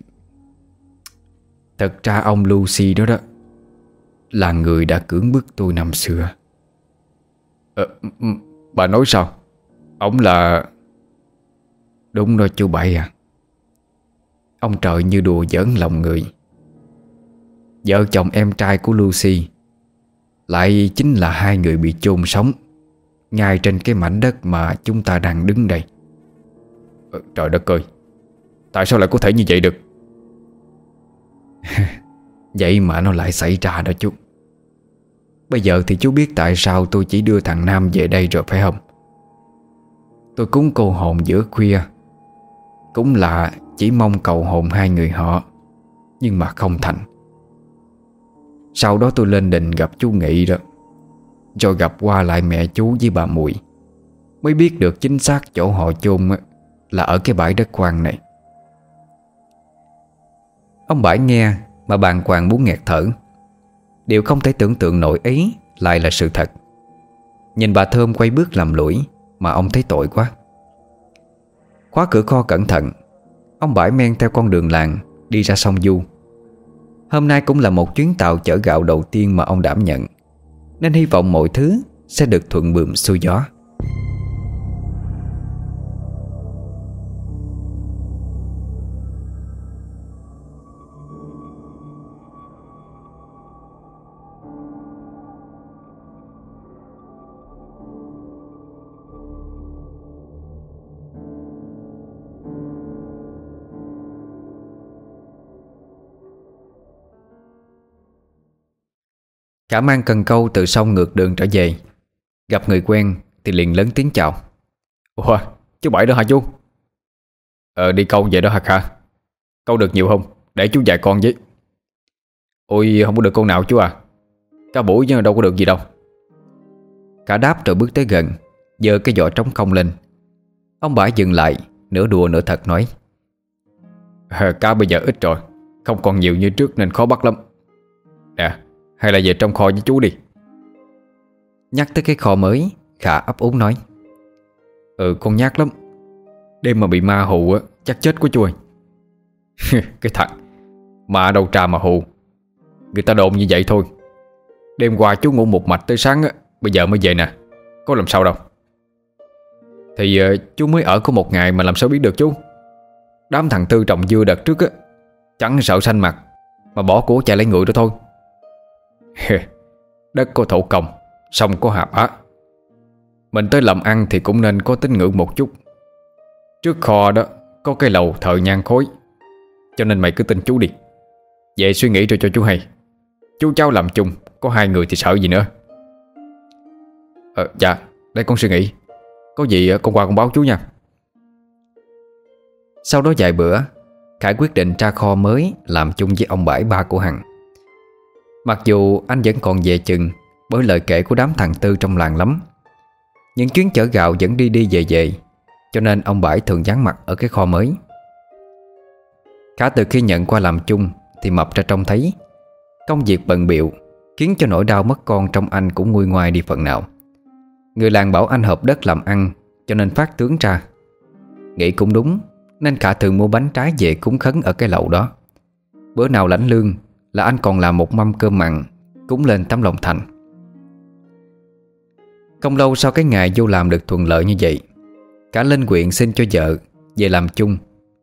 Speaker 1: Thật ra ông Lucy đó đó Là người đã cưỡng bức tôi năm xưa.
Speaker 2: Ờ, Bà nói sao? Ông là
Speaker 1: Đúng rồi chú Bảy à. Ông trời như đùa giỡn lòng người. Vợ chồng em trai của Lucy Lại chính là hai người bị chôn sống Ngay trên cái mảnh đất mà chúng ta đang đứng đây.
Speaker 2: Ừ, Trời đất ơi Tại sao lại có thể như vậy được?
Speaker 1: Vậy mà nó lại xảy ra đó chú. Bây giờ thì chú biết tại sao tôi chỉ đưa thằng Nam về đây rồi phải không? Tôi cúng cô hồn giữa khuya cũng là chỉ mong cầu hồn hai người họ, Nhưng mà không thành. Sau đó tôi lên đình gặp chú Nghị đó, Rồi gặp qua lại mẹ chú với bà Mùi. Mới biết được chính xác chỗ họ chôn Là ở cái bãi đất quan này. Ông Bãi nghe Mà bàn hoàng muốn nghẹt thở. Điều không thể tưởng tượng nổi ấy Lại là sự thật. Nhìn bà Thơm quay bước làm lũi Mà ông thấy tội quá. Khóa cửa kho cẩn thận. Ông Bãi men theo con đường làng, Đi ra sông Du. Hôm nay cũng là một chuyến tàu chở gạo đầu tiên Mà ông đảm nhận. Nên hy vọng mọi thứ sẽ được thuận bườm xuôi gió. Cả mang cần câu từ sông ngược đường trở về. Gặp người quen thì liền lớn tiếng chào.
Speaker 2: Ủa chú Bảy đó hả chú? Ờ đi câu về đó hả Kha? Câu được nhiều không? Để chú dạy con với. Ôi không có được con nào chú à. Cả buổi chứ đâu có được gì đâu.
Speaker 1: Cả đáp rồi bước tới gần Giơ cái vỏ trống không lên. Ông bả dừng lại Nửa đùa nửa thật nói.
Speaker 2: À, Cá bây giờ ít rồi Không còn nhiều như trước nên khó bắt lắm. Nè hay là về trong kho với chú đi.
Speaker 1: Nhắc tới cái kho mới Khả ấp úng nói.
Speaker 2: Ừ con nhát lắm. Đêm mà bị ma hù á Chắc chết của chú ơi Cái thằng Ma đâu trà mà hù. Người ta đồn như vậy thôi. Đêm qua chú ngủ một mạch tới sáng á Bây giờ mới về nè. Có làm sao đâu. Thì uh, chú mới ở có một ngày mà làm sao biết được chú? Đám thằng Tư trồng dưa đợt trước á Chẳng sợ xanh mặt Mà bỏ của chạy lấy người đó thôi Đất có thổ công, Sông có hạp á. Mình tới làm ăn thì cũng nên có tín ngưỡng một chút. Trước kho đó, Có cái lầu thợ nhang khối, Cho nên mày cứ tin chú đi. Vậy suy nghĩ rồi cho chú hay. Chú cháu làm chung, Có hai người thì sợ gì nữa. Ờ dạ Đây con suy nghĩ. Có gì ờ, con qua con báo chú nha.
Speaker 1: Sau đó vài bữa, Khải quyết định ra kho mới Làm chung với ông Bãi ba của Hằng. Mặc dù anh vẫn còn về chừng Bởi lời kể của đám thằng Tư trong làng lắm Những chuyến chở gạo vẫn đi đi về về, Cho nên ông Bãi thường dán mặt ở cái kho mới. Khá từ khi nhận qua làm chung Thì Mập ra trông thấy, Công việc bận biệu Khiến cho nỗi đau mất con trong anh cũng nguôi ngoai đi phần nào. Người làng bảo anh hợp đất làm ăn, Cho nên phát tướng ra. Nghĩ cũng đúng, Nên cả thường mua bánh trái về cúng khấn ở cái lậu đó. Bữa nào lãnh lương là anh còn làm một mâm cơm mặn Cúng lên tấm lòng thành. Không lâu sau cái ngày vô làm được thuận lợi như vậy, Cả lên quyện xin cho vợ Về làm chung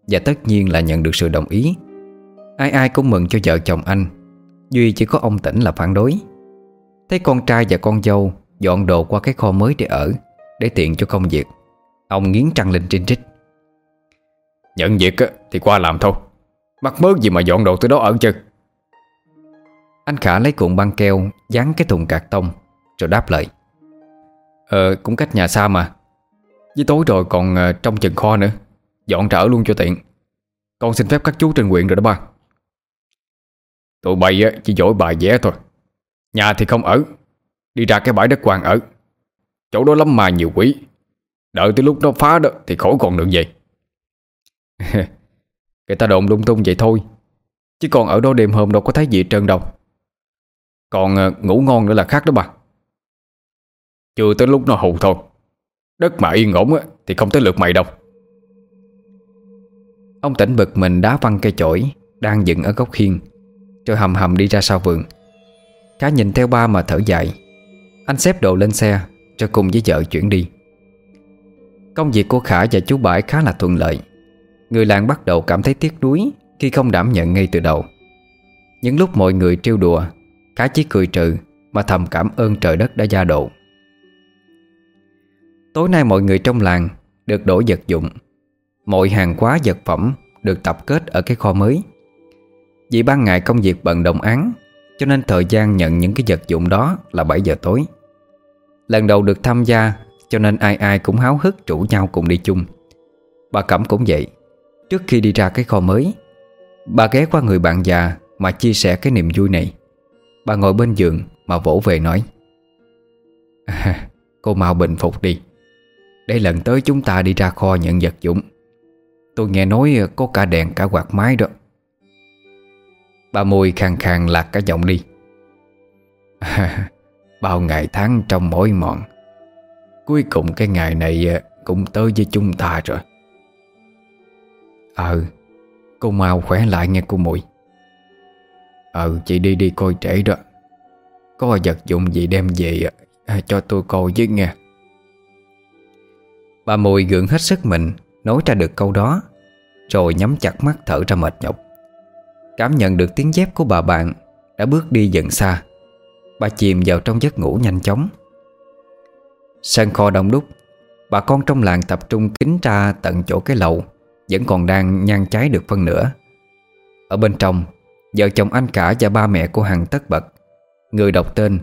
Speaker 1: Và tất nhiên là nhận được sự đồng ý. Ai ai cũng mừng cho vợ chồng anh, Duy chỉ có ông tỉnh là phản đối. Thấy con trai và con dâu Dọn đồ qua cái kho mới để ở, Để tiện cho công việc, Ông nghiến trăng lên trinh trích.
Speaker 2: Nhận việc thì qua làm thôi. Mắc mớ gì mà dọn đồ tới đó ở chứ?
Speaker 1: Anh Khả lấy cuộn băng keo, Dán cái thùng cạc tông, Rồi đáp lời Ờ cũng cách nhà xa mà. Với tối rồi còn ờ, trong chừng kho nữa. Dọn trở luôn cho tiện. Con xin phép các chú trên quyện rồi đó ba.
Speaker 2: Tụi bay chỉ giỏi bài vẽ thôi. Nhà thì không ở. Đi ra cái bãi đất quan ở. Chỗ đó lắm mà nhiều quỷ. Đợi tới lúc nó phá đó Thì khỏi còn được vậy.
Speaker 1: Người ta đồn lung tung vậy thôi. Chứ còn ở đó đêm hôm đâu có thấy gì trơn đâu.
Speaker 2: Còn ờ, ngủ ngon nữa là khác đó bà. Chưa tới lúc nó hù thôi. Đất mà yên ổn Thì không tới lượt mày đâu.
Speaker 1: Ông tỉnh bực mình đá văng cây chổi Đang dựng ở góc hiên Rồi hầm hầm đi ra sau vườn. Khá nhìn theo ba mà thở dài. Anh xếp đồ lên xe, Cho cùng với vợ chuyển đi. Công việc của Khả và chú Bãi khá là thuận lợi. Người làng bắt đầu cảm thấy tiếc nuối Khi không đảm nhận ngay từ đầu. Những lúc mọi người trêu đùa Cá chỉ cười trừ Mà thầm cảm ơn trời đất đã gia độ. Tối nay mọi người trong làng Được đổ vật dụng. Mọi hàng hóa vật phẩm Được tập kết ở cái kho mới. Vì ban ngày công việc bận động án, Cho nên thời gian nhận những cái vật dụng đó Là 7 giờ tối. Lần đầu được tham gia, Cho nên ai ai cũng háo hức rủ nhau cùng đi chung. Bà Cẩm cũng vậy. Trước khi đi ra cái kho mới, Bà ghé qua người bạn già Mà chia sẻ cái niềm vui này. Bà ngồi bên giường mà vỗ về nói à, Cô mau bình phục đi. Đây lần tới chúng ta đi ra kho nhận vật dụng. Tôi nghe nói có cả đèn cả quạt máy đó. Bà mùi khàn khàn lạc cả giọng đi à, Bao ngày tháng trong mỏi mòn Cuối cùng cái ngày này à, cũng tới với chúng ta rồi. Ờ Cô mau khỏe lại nghe cô mùi. Ờ chị đi đi coi trễ đó. Có vật dụng gì đem về à, à, Cho tôi coi với nghe. Bà mùi gượng hết sức mình Nói ra được câu đó Rồi nhắm chặt mắt thở ra mệt nhọc. Cảm nhận được tiếng dép của bà bạn Đã bước đi dần xa. Bà chìm vào trong giấc ngủ nhanh chóng. Sân kho đông đúc Bà con trong làng tập trung kính ra tận chỗ cái lầu vẫn còn đang nhan cháy được phân nửa. Ở bên trong Vợ chồng anh cả và ba mẹ của Hằng tất bật. Người đọc tên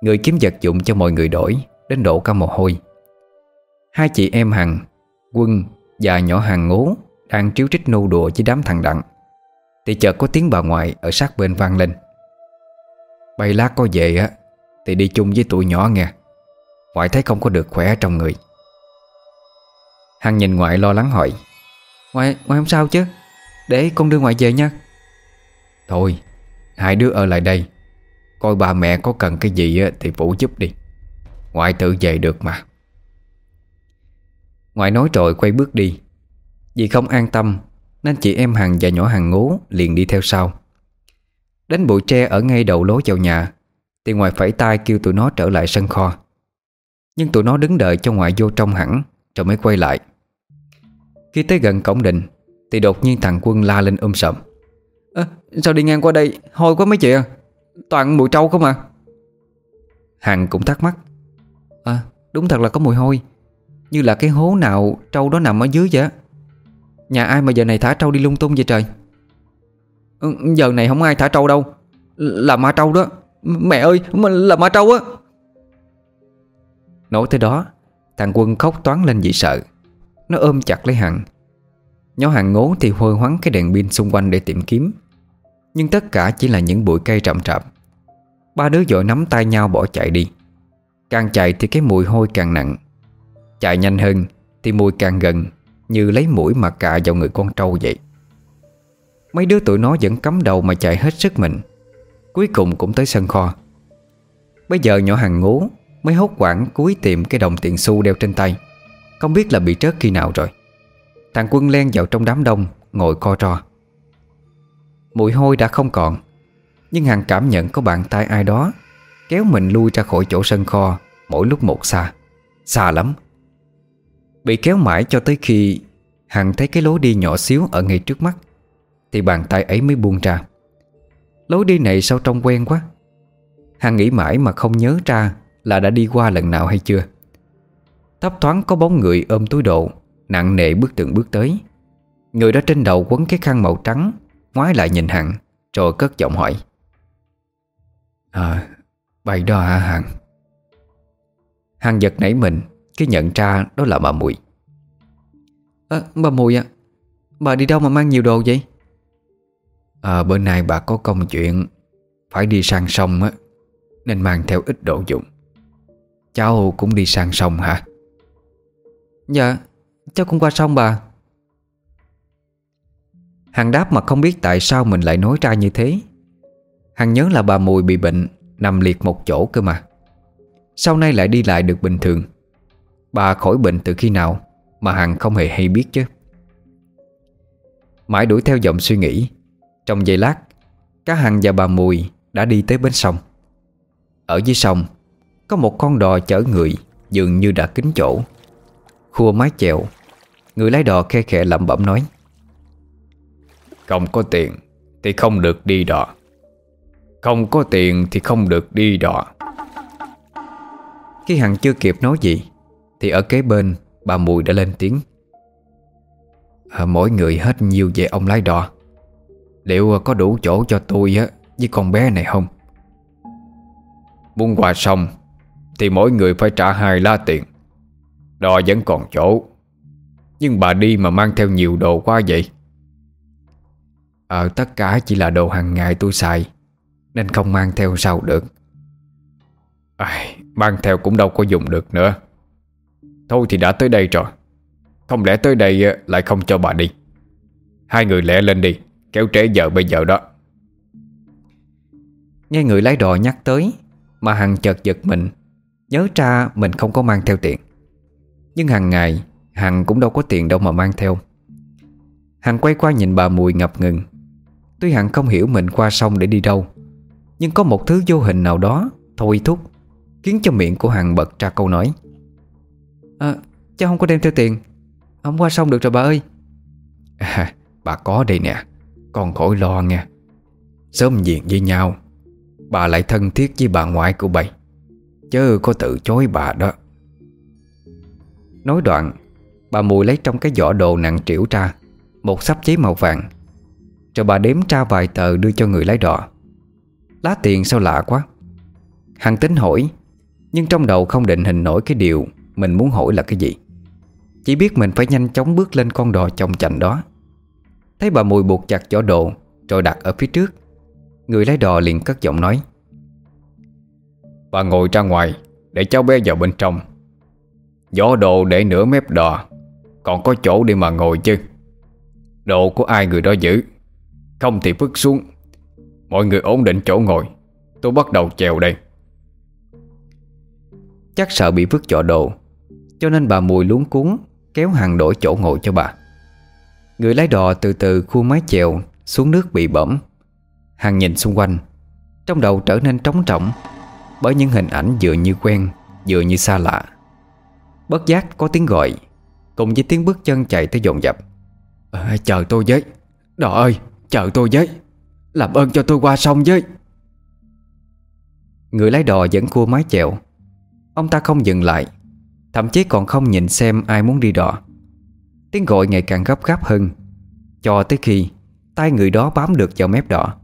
Speaker 1: Người kiếm vật dụng cho mọi người đổi Đến đổ cả mồ hôi. Hai chị em Hằng Quân và nhỏ Hằng ngố Đang triếu trích nô đùa với đám thằng Đặng. Thì chợt có tiếng bà ngoại Ở sát bên vang lên. Bay lát có về á Thì đi chung với tụi nhỏ nghe. Ngoại thấy không có được khỏe trong người. Hằng nhìn ngoại lo lắng hỏi Ngoại, ngoại không sao chứ? Để con đưa ngoại về nha. Thôi, Hai đứa ở lại đây. Coi bà mẹ có cần cái gì thì phụ giúp đi. Ngoại tự về được mà. Ngoại nói rồi quay bước đi. Vì không an tâm, Nên chị em Hằng và nhỏ Hằng ngố liền đi theo sau. Đến bụi tre ở ngay đầu lối vào nhà, Thì ngoại phẩy tay kêu tụi nó trở lại sân kho. Nhưng tụi nó đứng đợi cho ngoại vô trong hẳn, Rồi mới quay lại. Khi tới gần cổng đình Thì đột nhiên thằng Quân la lên ôm um sầm. Sao đi ngang qua đây? Hôi quá mấy chị à. Toàn mùi trâu không à? Hằng cũng thắc mắc. À đúng thật là có mùi hôi. Như là cái hố nào trâu đó nằm ở dưới vậy Nhà ai mà giờ này thả trâu đi lung tung vậy trời? Ừ, Giờ này không ai thả trâu đâu. Là ma trâu đó. Mẹ ơi là ma trâu á. Nói tới đó Thằng Quân khóc toán lên vì sợ. Nó ôm chặt lấy Hằng. Nhóm Hằng ngố thì hôi hoáng cái đèn pin xung quanh để tìm kiếm nhưng tất cả chỉ là những bụi cây rậm rạp. Ba đứa dội nắm tay nhau bỏ chạy đi. Càng chạy thì cái mùi hôi càng nặng. Chạy nhanh hơn Thì mùi càng gần, Như lấy mũi mà cạ vào người con trâu vậy. Mấy đứa tụi nó vẫn cắm đầu mà chạy hết sức mình. Cuối cùng cũng tới sân kho. Bây giờ nhỏ hàng ngố Mới hốt quảng cúi tìm cái đồng tiền xu đeo trên tay. Không biết là bị trớt khi nào rồi. Thằng quân len vào trong đám đông, Ngồi co ro. Mùi hôi đã không còn. Nhưng hằng cảm nhận có bàn tay ai đó Kéo mình lui ra khỏi chỗ sân kho Mỗi lúc một xa. Xa lắm. Bị kéo mãi cho tới khi Hằng thấy cái lối đi nhỏ xíu ở ngay trước mắt, Thì bàn tay ấy mới buông ra. Lối đi này sao trông quen quá? Hằng nghĩ mãi mà không nhớ ra Là đã đi qua lần nào hay chưa. Thấp thoáng có bóng người ôm túi đồ, Nặng nề bước từng bước tới. Người đó trên đầu quấn cái khăn màu trắng Ngoái lại nhìn Hằng Rồi cất giọng hỏi. À Bày đó hả Hằng? Hằng giật nảy mình Khi nhận ra đó là bà Mùi. À, Bà Mùi à Bà đi đâu mà mang nhiều đồ vậy? À bữa nay bà có công chuyện Phải đi sang sông á Nên mang theo ít đồ dụng Cháu cũng đi sang sông hả? Dạ Cháu cũng qua sông bà Hằng đáp mà không biết tại sao mình lại nói ra như thế. Hằng nhớ là bà Mùi bị bệnh, Nằm liệt một chỗ cơ mà. Sau nay lại đi lại được bình thường. Bà khỏi bệnh từ khi nào Mà Hằng không hề hay biết chứ. Mãi đuổi theo dòng suy nghĩ, Trong giây lát Cá Hằng và bà Mùi đã đi tới bến sông. Ở dưới sông, Có một con đò chở người Dường như đã kín chỗ. Khua mái chèo, Người lái đò khe khẽ lẩm bẩm nói
Speaker 2: không có tiền Thì không được đi đò. Không có tiền thì không được đi đò.
Speaker 1: Khi Hằng chưa kịp nói gì Thì ở kế bên Bà Mùi đã lên tiếng. À, Mỗi người hết nhiều về ông lái đò. Liệu có đủ chỗ cho tôi á Với con bé này không?
Speaker 2: Muốn qua sông Thì mỗi người phải trả hai la tiền. Đò vẫn còn chỗ. Nhưng bà đi mà mang theo nhiều đồ quá vậy
Speaker 1: Ờ tất cả chỉ là đồ hàng ngày tôi xài Nên không mang theo sao được.
Speaker 2: À, Mang theo cũng đâu có dùng được nữa. Thôi thì đã tới đây rồi. Không lẽ tới đây ờ, lại không cho bà đi? Hai người lẹ lên đi Kéo trễ giờ bây giờ đó.
Speaker 1: Nghe người lái đò nhắc tới Mà Hằng chợt giật mình Nhớ ra mình không có mang theo tiền. Nhưng hàng ngày Hằng cũng đâu có tiền đâu mà mang theo. Hằng quay qua nhìn bà Mùi ngập ngừng. Tuy Hằng không hiểu mình qua sông để đi đâu Nhưng có một thứ vô hình nào đó Thôi thúc Khiến cho miệng của Hằng bật ra câu nói. À cháu không có đem theo tiền Không qua sông được rồi bà ơi.
Speaker 2: À, Bà có đây nè Con khỏi lo nha Sớm diện với nhau Bà lại thân thiết với bà ngoại của bà Chứ có tự chối bà đó.
Speaker 1: Nói đoạn Bà Mùi lấy trong cái giỏ đồ nặng trĩu ra Một sắp giấy màu vàng rồi bà đếm tra vài tờ đưa cho người lái đò. Lá tiền sao lạ quá. Hằng tính hỏi, Nhưng trong đầu không định hình nổi cái điều Mình muốn hỏi là cái gì. Chỉ biết mình phải nhanh chóng bước lên con đò chồng chành đó. Thấy bà Mùi buộc chặt chỗ đồ, Rồi đặt ở phía trước. Người lái đò liền cất giọng nói,
Speaker 2: Bà ngồi ra ngoài, Để cháu bé vào bên trong. Gió đồ để nửa mép đò, Còn có chỗ để mà ngồi chứ. Đồ của ai người đó giữ? Không thì vứt xuống. Mọi người ổn định chỗ ngồi. Tôi bắt đầu chèo đây.
Speaker 1: Chắc sợ bị vứt chỗ đồ Cho nên bà Mùi luống cuốn Kéo hàng đổi chỗ ngồi cho bà. Người lái đò từ từ khu mái chèo Xuống nước bị bẩm Hàng nhìn xung quanh Trong đầu trở nên trống trọng Bởi những hình ảnh vừa như quen Vừa như xa lạ. Bất giác có tiếng gọi Cùng với tiếng bước chân chạy tới dồn dập.
Speaker 2: À, Chờ tôi với. Đò ơi! Chờ tôi với. Làm ơn cho tôi qua sông với.
Speaker 1: Người lái đò vẫn cua mái chèo. Ông ta không dừng lại Thậm chí còn không nhìn xem ai muốn đi đò. Tiếng gọi ngày càng gấp gáp hơn Cho tới khi tay người đó bám được vào mép đỏ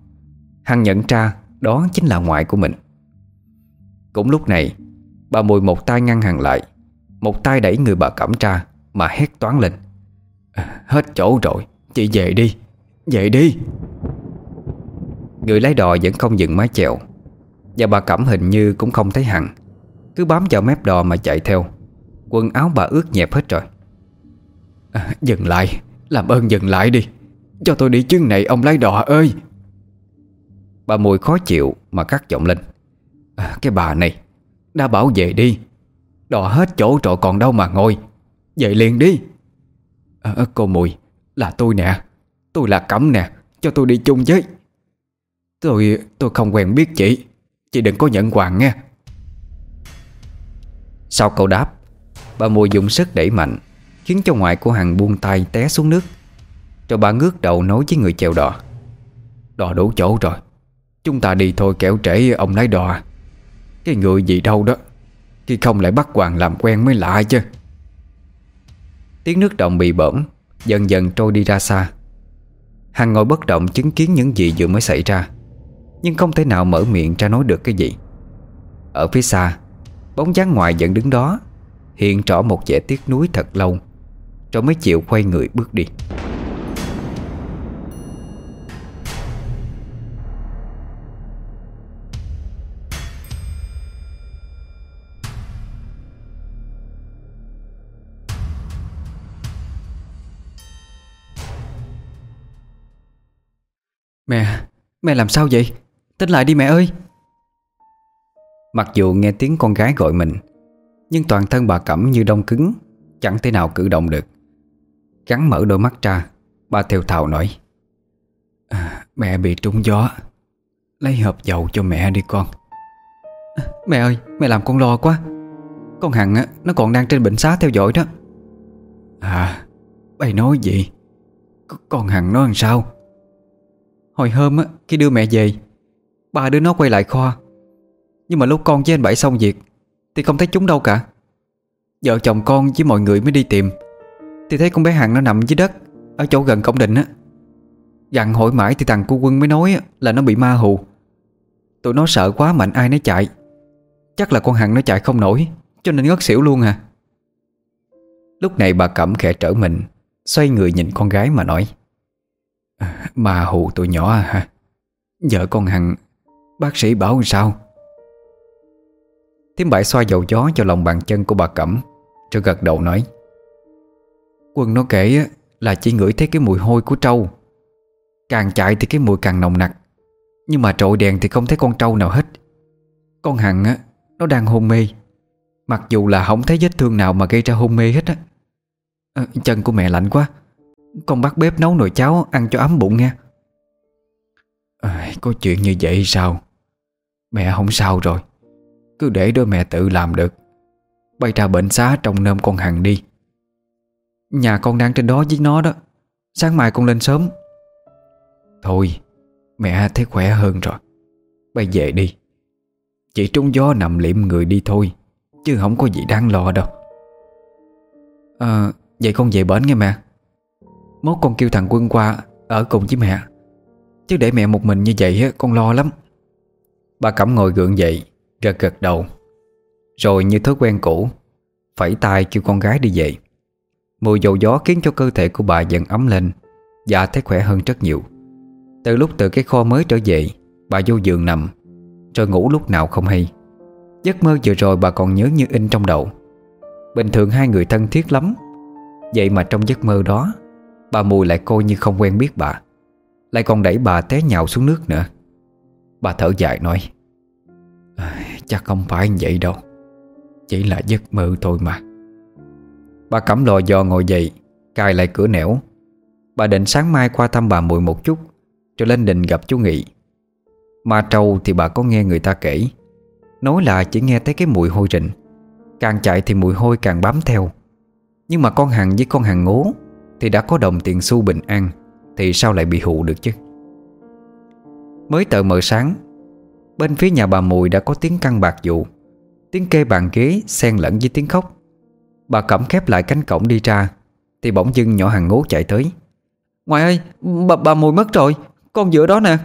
Speaker 1: Hằng nhận ra đó chính là ngoại của mình. Cũng lúc này Bà Mùi một tay ngăn Hằng lại Một tay đẩy người bà cẩm ra Mà hét toán lên.
Speaker 2: À, Hết chỗ rồi Chị về đi vậy đi.
Speaker 1: Người lái đò vẫn không dừng mái chèo Và bà Cẩm hình như cũng không thấy Hằng Cứ bám vào mép đò mà chạy theo Quần áo bà ướt nhẹp hết rồi.
Speaker 2: À, Dừng lại Làm ơn dừng lại đi Cho tôi đi chân này ông lái đò ơi.
Speaker 1: Bà Mùi khó chịu mà cắt giọng lên. À, Cái bà này Đã bảo về đi Đò hết chỗ trọ còn đâu mà ngồi. Vậy liền đi. À, Cô Mùi Là tôi nè. Tôi là Cẩm nè, Cho tôi đi chung với. Tôi tôi không quen biết chị Chị đừng có nhận hoàng nghe. Sau câu đáp, Bà Mùi dùng sức đẩy mạnh, Khiến cho ngoại của hàng buông tay té xuống nước Rồi bà ngước đầu nói với người chèo đò. Đò đủ chỗ rồi, Chúng ta đi thôi kẻo trễ ông lái đò. Cái người gì đâu đó, Khi không lại bắt Hoàng làm quen mới lạ chứ. Tiếng nước động bị bẩm Dần dần trôi đi ra xa. Hằng ngồi bất động chứng kiến những gì vừa mới xảy ra, Nhưng không thể nào mở miệng ra nói được cái gì. Ở phía xa, Bóng dáng ngoài vẫn đứng đó, Hiện rõ một vẻ tiếc nuối thật lâu, Rồi mới chịu quay người bước đi. Mẹ, mẹ làm sao vậy? Tỉnh lại đi mẹ ơi. Mặc dù nghe tiếng con gái gọi mình Nhưng toàn thân bà Cẩm như đông cứng Chẳng thể nào cử động được. Gắn mở đôi mắt ra Bà theo thào nói à, Mẹ bị trúng gió. Lấy hộp dầu cho mẹ đi con. À, Mẹ ơi Mẹ làm con lo quá. Con Hằng á, nó còn đang trên bệnh xá theo dõi đó. À Bày nói gì? Con Hằng nó làm sao? Hồi hôm á, khi đưa mẹ về Ba đứa nó quay lại kho. Nhưng mà lúc con với anh Bảy xong việc Thì không thấy chúng đâu cả. Vợ chồng con với mọi người mới đi tìm Thì thấy con bé Hằng nó nằm dưới đất Ở chỗ gần cổng đình á. Dặn hỏi mãi thì thằng cô quân mới nói Là nó bị ma hù. Tụi nó sợ quá mạnh ai nấy chạy. Chắc là con Hằng nó chạy không nổi Cho nên ngất xỉu luôn à. Lúc này bà Cẩm khẽ trở mình Xoay người nhìn con gái mà nói. Mà hù tụi nhỏ à hả? Vợ con Hằng Bác sĩ bảo sao? Thiếm bãi xoa dầu gió cho lòng bàn chân của bà Cẩm Rồi gật đầu nói Quân nó kể là chỉ ngửi thấy cái mùi hôi của trâu. Càng chạy thì cái mùi càng nồng nặc Nhưng mà trội đèn thì không thấy con trâu nào hết. Con Hằng á Nó đang hôn mê. Mặc dù là không thấy vết thương nào mà gây ra hôn mê hết á. À, Chân của mẹ lạnh quá con bắt bếp nấu nồi cháo ăn cho ấm bụng nha. À, Có chuyện như vậy sao? Mẹ không sao rồi. Cứ để đôi mẹ tự làm được. Bay ra bệnh xá trong nơm con Hằng đi. Nhà con đang trên đó với nó đó. Sáng mai con lên sớm. Thôi Mẹ thấy khỏe hơn rồi. Bay về đi. Chỉ trúng gió nằm liệm người đi thôi Chứ không có gì đáng lo đâu. À Vậy con về bển nghe mẹ. Mốt con kêu thằng Quân qua, Ở cùng với mẹ. Chứ để mẹ một mình như vậy con lo lắm. Bà Cẩm ngồi gượng dậy, Gật gật đầu. Rồi như thói quen cũ, Phẩy tay kêu con gái đi về. Mùi dầu gió khiến cho cơ thể của bà dần ấm lên Và thấy khỏe hơn rất nhiều. Từ lúc từ cái kho mới trở về, Bà vô giường nằm, Rồi ngủ lúc nào không hay. Giấc mơ vừa rồi bà còn nhớ như in trong đầu. Bình thường hai người thân thiết lắm, Vậy mà trong giấc mơ đó Bà Mùi lại coi như không quen biết bà. Lại còn đẩy bà té nhào xuống nước nữa. Bà thở dài nói Chắc không phải vậy đâu. Chỉ là giấc mơ thôi mà. Bà cắm lò dò ngồi dậy, Cài lại cửa nẻo. Bà định sáng mai qua thăm bà Mùi một chút Rồi lên đình gặp chú Nghị. Ma trâu thì bà có nghe người ta kể. Nói là chỉ nghe thấy cái mùi hôi rình Càng chạy thì mùi hôi càng bám theo. Nhưng mà con Hằng với con Hằng ngố thì đã có đồng tiền xu bình an Thì sao lại bị hụ được chứ? Mới tờ mờ sáng Bên phía nhà bà Mùi đã có tiếng căng bạc dụ Tiếng kê bàn ghế xen lẫn với tiếng khóc. Bà cẩm khép lại cánh cổng đi ra Thì bỗng dưng nhỏ hàng ngố chạy tới. Ngoại ơi bà, bà Mùi mất rồi Con giữa đó nè.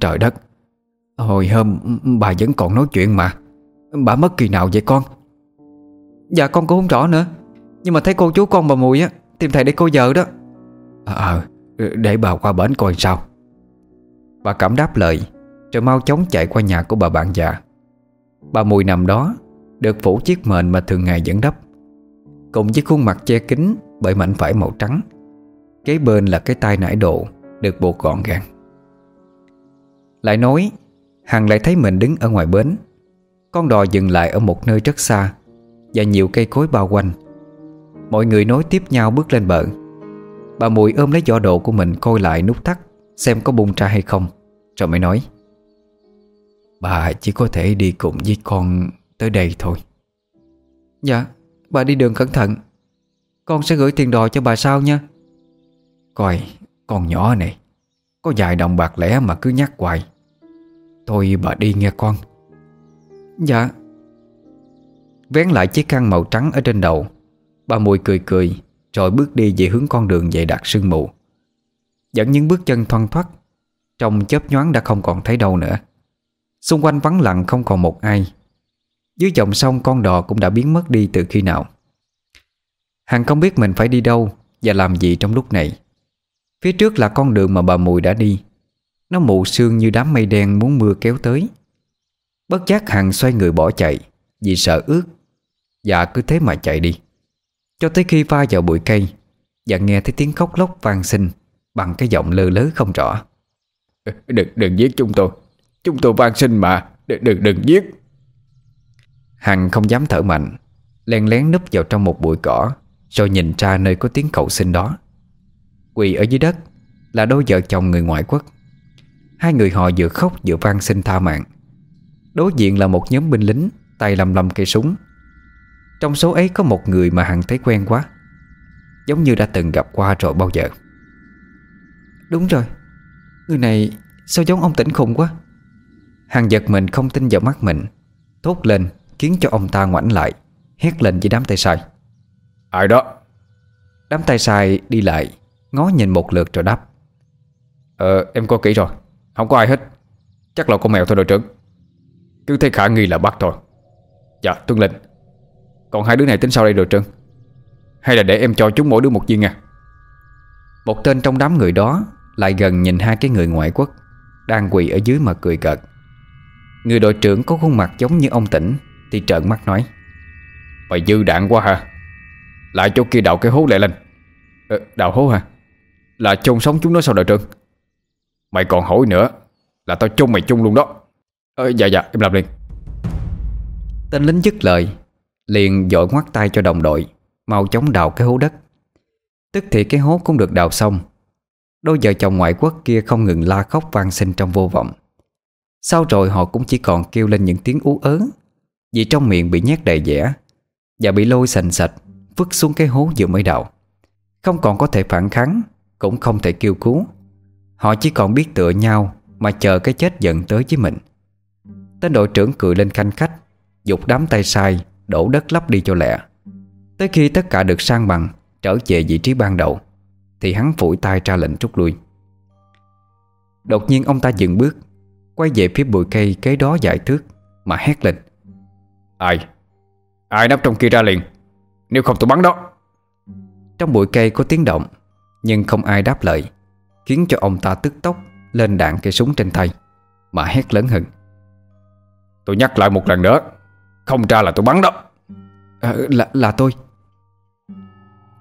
Speaker 1: Trời đất Hồi hôm bà vẫn còn nói chuyện mà Bà mất kỳ nào vậy con? Dạ con cũng không rõ nữa Nhưng mà thấy cô chú con bà Mùi á Tìm thầy để cô vợ đó. Ờ à, Để bà qua bến coi sao. Bà cảm đáp lời Rồi mau chóng chạy qua nhà của bà bạn già. Bà Mùi nằm đó Được phủ chiếc mền mà thường ngày dẫn đắp. Cùng với khuôn mặt che kính Bởi mảnh vải màu trắng Kế bên là cái tai nải độ Được buộc gọn gàng. Lại nói Hằng lại thấy mình đứng ở ngoài bến. Con đò dừng lại ở một nơi rất xa Và nhiều cây cối bao quanh Mọi người nối tiếp nhau bước lên bờ. Bà Mùi ôm lấy giỏ đồ của mình coi lại nút thắt, Xem có bung ra hay không. Rồi mới nói, Bà chỉ có thể đi cùng với con tới đây thôi. Dạ Bà đi đường cẩn thận. Con sẽ gửi tiền đò cho bà sau nha. Coi, Con nhỏ này, Có vài đồng bạc lẻ mà cứ nhắc hoài. Thôi bà đi nghe con. Dạ. Vén lại chiếc khăn màu trắng ở trên đầu Bà Mùi cười cười, Rồi bước đi về hướng con đường dày đặc sương mù. Dẫn những bước chân thoăn thoắt, Trong chớp nhoáng đã không còn thấy đâu nữa. Xung quanh vắng lặng không còn một ai. Dưới dòng sông con đò cũng đã biến mất đi từ khi nào. Hằng không biết mình phải đi đâu Và làm gì trong lúc này. Phía trước là con đường mà bà Mùi đã đi. Nó mù sương như đám mây đen muốn mưa kéo tới. Bất giác Hằng xoay người bỏ chạy Vì sợ ướt Và cứ thế mà chạy đi. Cho tới khi va vào bụi cây Và nghe thấy tiếng khóc lóc vang sinh Bằng cái giọng lơ lớ không rõ.
Speaker 2: Đừng, đừng giết chúng tôi. Chúng tôi van sinh mà. Đừng, đừng, đừng giết.
Speaker 1: Hằng không dám thở mạnh Len lén núp vào trong một bụi cỏ Rồi nhìn ra nơi có tiếng cầu xin đó. Quỳ ở dưới đất Là đôi vợ chồng người ngoại quốc. Hai người họ vừa khóc vừa van xin tha mạng. Đối diện là một nhóm binh lính Tay lầm lầm cây súng Trong số ấy có một người mà Hằng thấy quen quá. Giống như đã từng gặp qua rồi bao giờ. Đúng rồi. Người này sao giống ông tỉnh khùng quá? Hằng giật mình không tin vào mắt mình. Thốt lên khiến cho ông ta ngoảnh lại Hét lên với đám tay sai.
Speaker 2: Ai đó?
Speaker 1: Đám tay sai đi lại Ngó nhìn một lượt rồi đáp.
Speaker 2: Ờ em coi kỹ rồi. Không có ai hết. Chắc là con mèo thôi đội trưởng. Cứ thấy khả nghi là bắt thôi. Dạ tuân lệnh Còn hai đứa này tính sao đây đội trưởng Hay là để em cho chúng mỗi đứa một viên nha.
Speaker 1: Một tên trong đám người đó Lại gần nhìn hai cái người ngoại quốc Đang quỳ ở dưới mà cười cợt. Người đội trưởng có khuôn mặt giống như ông tỉnh Thì trợn mắt nói.
Speaker 2: Mày dư đạn quá hả Lại chỗ kia đào cái hố lại lên ờ, Đào hố hả? Là chôn sống chúng nó sao đội trưởng Mày còn hỏi nữa Là tao chôn mày chung luôn đó. Ờ, Dạ dạ em làm liền.
Speaker 1: Tên lính dứt lời Liền dội ngoắt tay cho đồng đội, Mau chóng đào cái hố đất. Tức thì cái hố cũng được đào xong. Đôi vợ chồng ngoại quốc kia không ngừng la khóc van xin trong vô vọng. Sau rồi họ cũng chỉ còn kêu lên những tiếng ú ớ, Vì trong miệng bị nhét đầy dẻ Và bị lôi sành sạch, Vứt xuống cái hố vừa mới đào. Không còn có thể phản kháng, Cũng không thể kêu cứu. Họ chỉ còn biết tựa nhau Mà chờ cái chết dần tới với mình. Tên đội trưởng cười lên khanh khách Dục đám tay sai Đổ đất lấp đi cho lẹ. Tới khi tất cả được sang bằng Trở về vị trí ban đầu Thì hắn phủi tay ra lệnh rút lui. Đột nhiên ông ta dừng bước Quay về phía bụi cây kế đó dài thước Mà hét lên.
Speaker 2: Ai? Ai nấp trong kia ra liền? Nếu không tôi bắn đó.
Speaker 1: Trong bụi cây có tiếng động Nhưng không ai đáp lời Khiến cho ông ta tức tốc Lên đạn cây súng trên tay Mà hét lớn hơn.
Speaker 2: Tôi nhắc lại một lần nữa Không ra là tôi bắn đó.
Speaker 1: À, là, là tôi.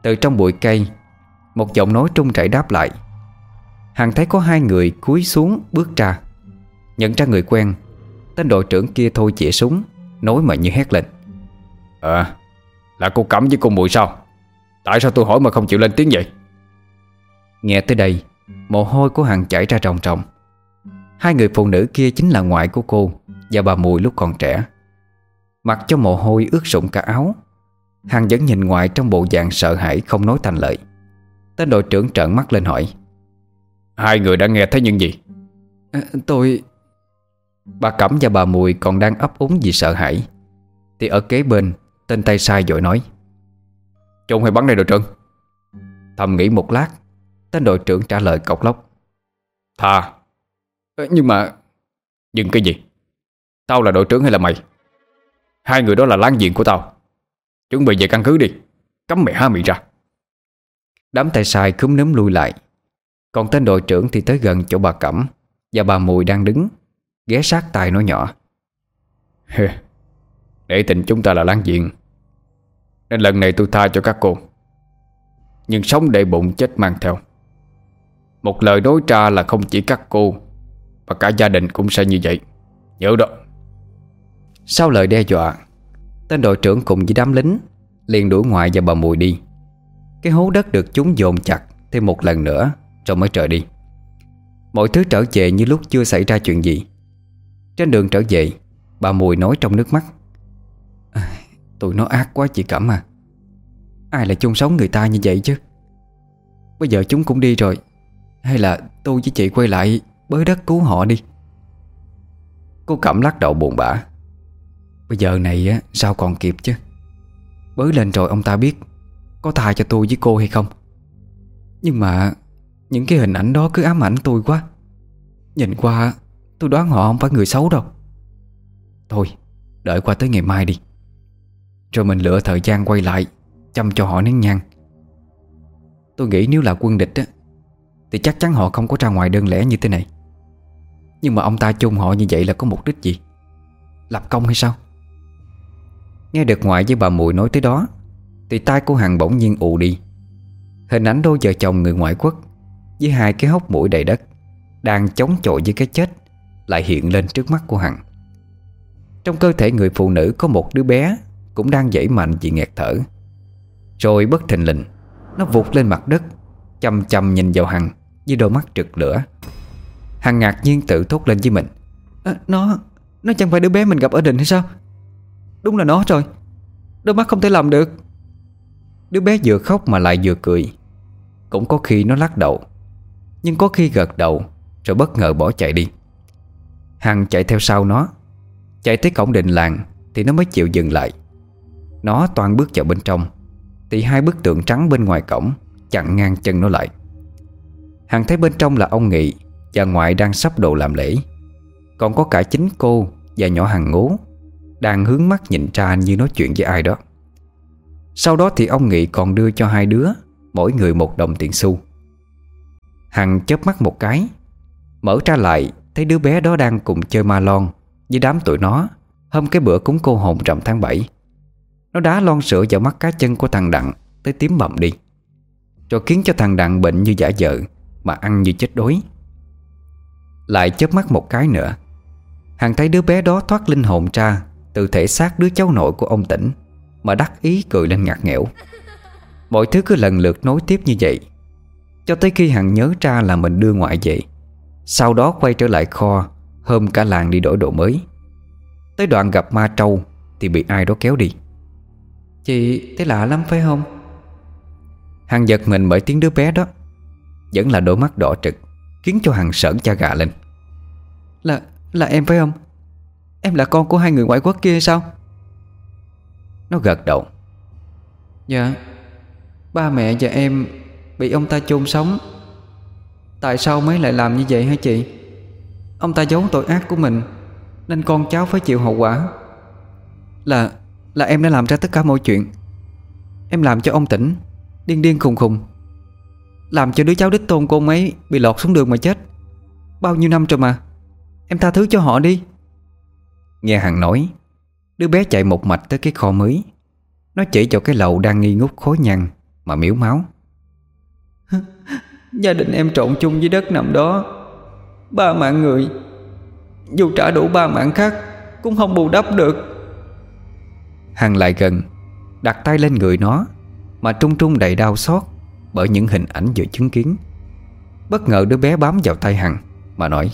Speaker 1: Từ trong bụi cây Một giọng nói trung chảy đáp lại. Hằng thấy có hai người cúi xuống bước ra. Nhận ra người quen Tên đội trưởng kia thôi chĩa súng Nói mà như hét lên.
Speaker 2: Ờ Là cô Cẩm với cô Mùi sao? Tại sao tôi hỏi mà không chịu lên tiếng vậy?
Speaker 1: Nghe tới đây Mồ hôi của Hằng chảy ra tròng tròng Hai người phụ nữ kia chính là ngoại của cô Và bà Mùi lúc còn trẻ Mặc cho mồ hôi ướt sũng cả áo. Hằng vẫn nhìn ngoại trong bộ dạng sợ hãi Không nói thành lời. Tên đội trưởng trợn mắt lên hỏi.
Speaker 2: Hai người đã nghe thấy những gì?
Speaker 1: À, Tôi Bà Cẩm và bà Mùi còn đang ấp úng vì sợ hãi. Thì ở kế bên Tên tay sai dội nói.
Speaker 2: Trung hay bắn đây đội trưởng.
Speaker 1: Thầm nghĩ một lát Tên đội trưởng trả lời cọc lóc.
Speaker 2: Thà Nhưng mà Nhưng cái gì? Tao là đội trưởng hay là mày Hai người đó là láng giềng của tao. Chuẩn bị về căn cứ đi. Cấm mẹ há miệng ra.
Speaker 1: Đám tay sai cúm núm lui lại. Còn tên đội trưởng thì tới gần chỗ bà Cẩm Và bà Mùi đang đứng, Ghé sát tai nói nhỏ.
Speaker 2: Để tình chúng ta là láng giềng, Nên lần này tôi tha cho các cô. Nhưng sống để bụng chết mang theo. Một lời đối tra là không chỉ các cô Và cả gia đình cũng sẽ như vậy. Nhớ đó.
Speaker 1: Sau lời đe dọa Tên đội trưởng cùng với đám lính liền đuổi ngoại và bà Mùi đi. Cái hố đất được chúng dồn chặt Thêm một lần nữa Rồi mới trở đi. Mọi thứ trở về như lúc chưa xảy ra chuyện gì. Trên đường trở về Bà Mùi nói trong nước mắt à, Tụi nó ác quá chị Cẩm à. Ai lại chung sống người ta như vậy chứ? Bây giờ chúng cũng đi rồi. Hay là tôi với chị quay lại Bới đất cứu họ đi. Cô Cẩm lắc đầu buồn bã. Bây giờ này á, sao còn kịp chứ? Bới lên rồi ông ta biết Có tha cho tôi với cô hay không. Nhưng mà Những cái hình ảnh đó cứ ám ảnh tôi quá. Nhìn qua Tôi đoán họ không phải người xấu đâu. Thôi Đợi qua tới ngày mai đi. Rồi mình lựa thời gian quay lại Chăm cho họ nén nhang. Tôi nghĩ nếu là quân địch á Thì chắc chắn họ không có ra ngoài đơn lẻ như thế này. Nhưng mà ông ta chung họ như vậy là có mục đích gì? Lập công hay sao? Nghe được ngoại với bà Mùi nói tới đó Thì tay của Hằng bỗng nhiên ù đi. Hình ảnh đôi vợ chồng người ngoại quốc Với hai cái hốc mũi đầy đất Đang chống chọi với cái chết Lại hiện lên trước mắt của Hằng. Trong cơ thể người phụ nữ có một đứa bé Cũng đang dãy mạnh vì nghẹt thở. Rồi bất thình lình Nó vụt lên mặt đất Chầm chầm nhìn vào Hằng Với đôi mắt trực lửa. Hằng ngạc nhiên tự thốt lên với mình à, Nó Nó chẳng phải đứa bé mình gặp ở đình hay sao? Đúng là nó rồi. Đôi mắt không thể làm được. Đứa bé vừa khóc mà lại vừa cười. Cũng có khi nó lắc đầu, Nhưng có khi gật đầu Rồi bất ngờ bỏ chạy đi. Hằng chạy theo sau nó, Chạy tới cổng đình làng Thì nó mới chịu dừng lại. Nó toàn bước vào bên trong, Thì hai bức tượng trắng bên ngoài cổng Chặn ngang chân nó lại. Hằng thấy bên trong là ông Nghị Và ngoại đang sắp đồ làm lễ. Còn có cả chính cô Và nhỏ Hằng ngố đang hướng mắt nhìn ra như nói chuyện với ai đó. Sau đó thì ông Nghị còn đưa cho hai đứa, Mỗi người một đồng tiền xu. Hằng chớp mắt một cái, Mở ra lại, Thấy đứa bé đó đang cùng chơi ma lon Với đám tụi nó Hôm cái bữa cúng cô hồn rằm tháng 7 Nó đá lon sữa vào mắt cá chân của thằng Đặng, Tới tím bầm đi. Rồi khiến cho thằng Đặng bệnh như giả vợ Mà ăn như chết đói. Lại chớp mắt một cái nữa, Hằng thấy đứa bé đó thoát linh hồn ra từ thể xác đứa cháu nội của ông tỉnh Mà đắc ý cười lên ngặt nghẽo. Mọi thứ cứ lần lượt nối tiếp như vậy Cho tới khi Hằng nhớ ra là mình đưa ngoại về. Sau đó quay trở lại kho Hôm cả làng đi đổi đồ mới. Tới đoạn gặp ma trâu Thì bị ai đó kéo đi. Chị thấy lạ lắm phải không? Hằng giật mình bởi tiếng đứa bé đó Vẫn là đôi mắt đỏ trực Khiến cho Hằng sởn cha gà lên. Là là em phải không Em là con của hai người ngoại quốc kia sao? Nó gật đầu. Dạ. Ba mẹ và em Bị ông ta chôn sống. Tại sao mấy lại làm như vậy hả chị? Ông ta giấu tội ác của mình Nên con cháu phải chịu hậu quả. Là Là em đã làm ra tất cả mọi chuyện. Em làm cho ông tỉnh Điên điên khùng khùng. Làm cho đứa cháu đích tôn của ông ấy Bị lọt xuống đường mà chết. Bao nhiêu năm rồi mà Em tha thứ cho họ đi Nghe Hằng nói Đứa bé chạy một mạch tới cái kho mới. Nó chỉ cho cái lầu đang nghi ngút khối nhăn Mà miếu máu. Gia đình em trộn chung với đất nằm đó. Ba mạng người Dù trả đủ ba mạng khác Cũng không bù đắp được. Hằng lại gần Đặt tay lên người nó Mà trung trung đầy đau xót Bởi những hình ảnh vừa chứng kiến. Bất ngờ đứa bé bám vào tay Hằng Mà nói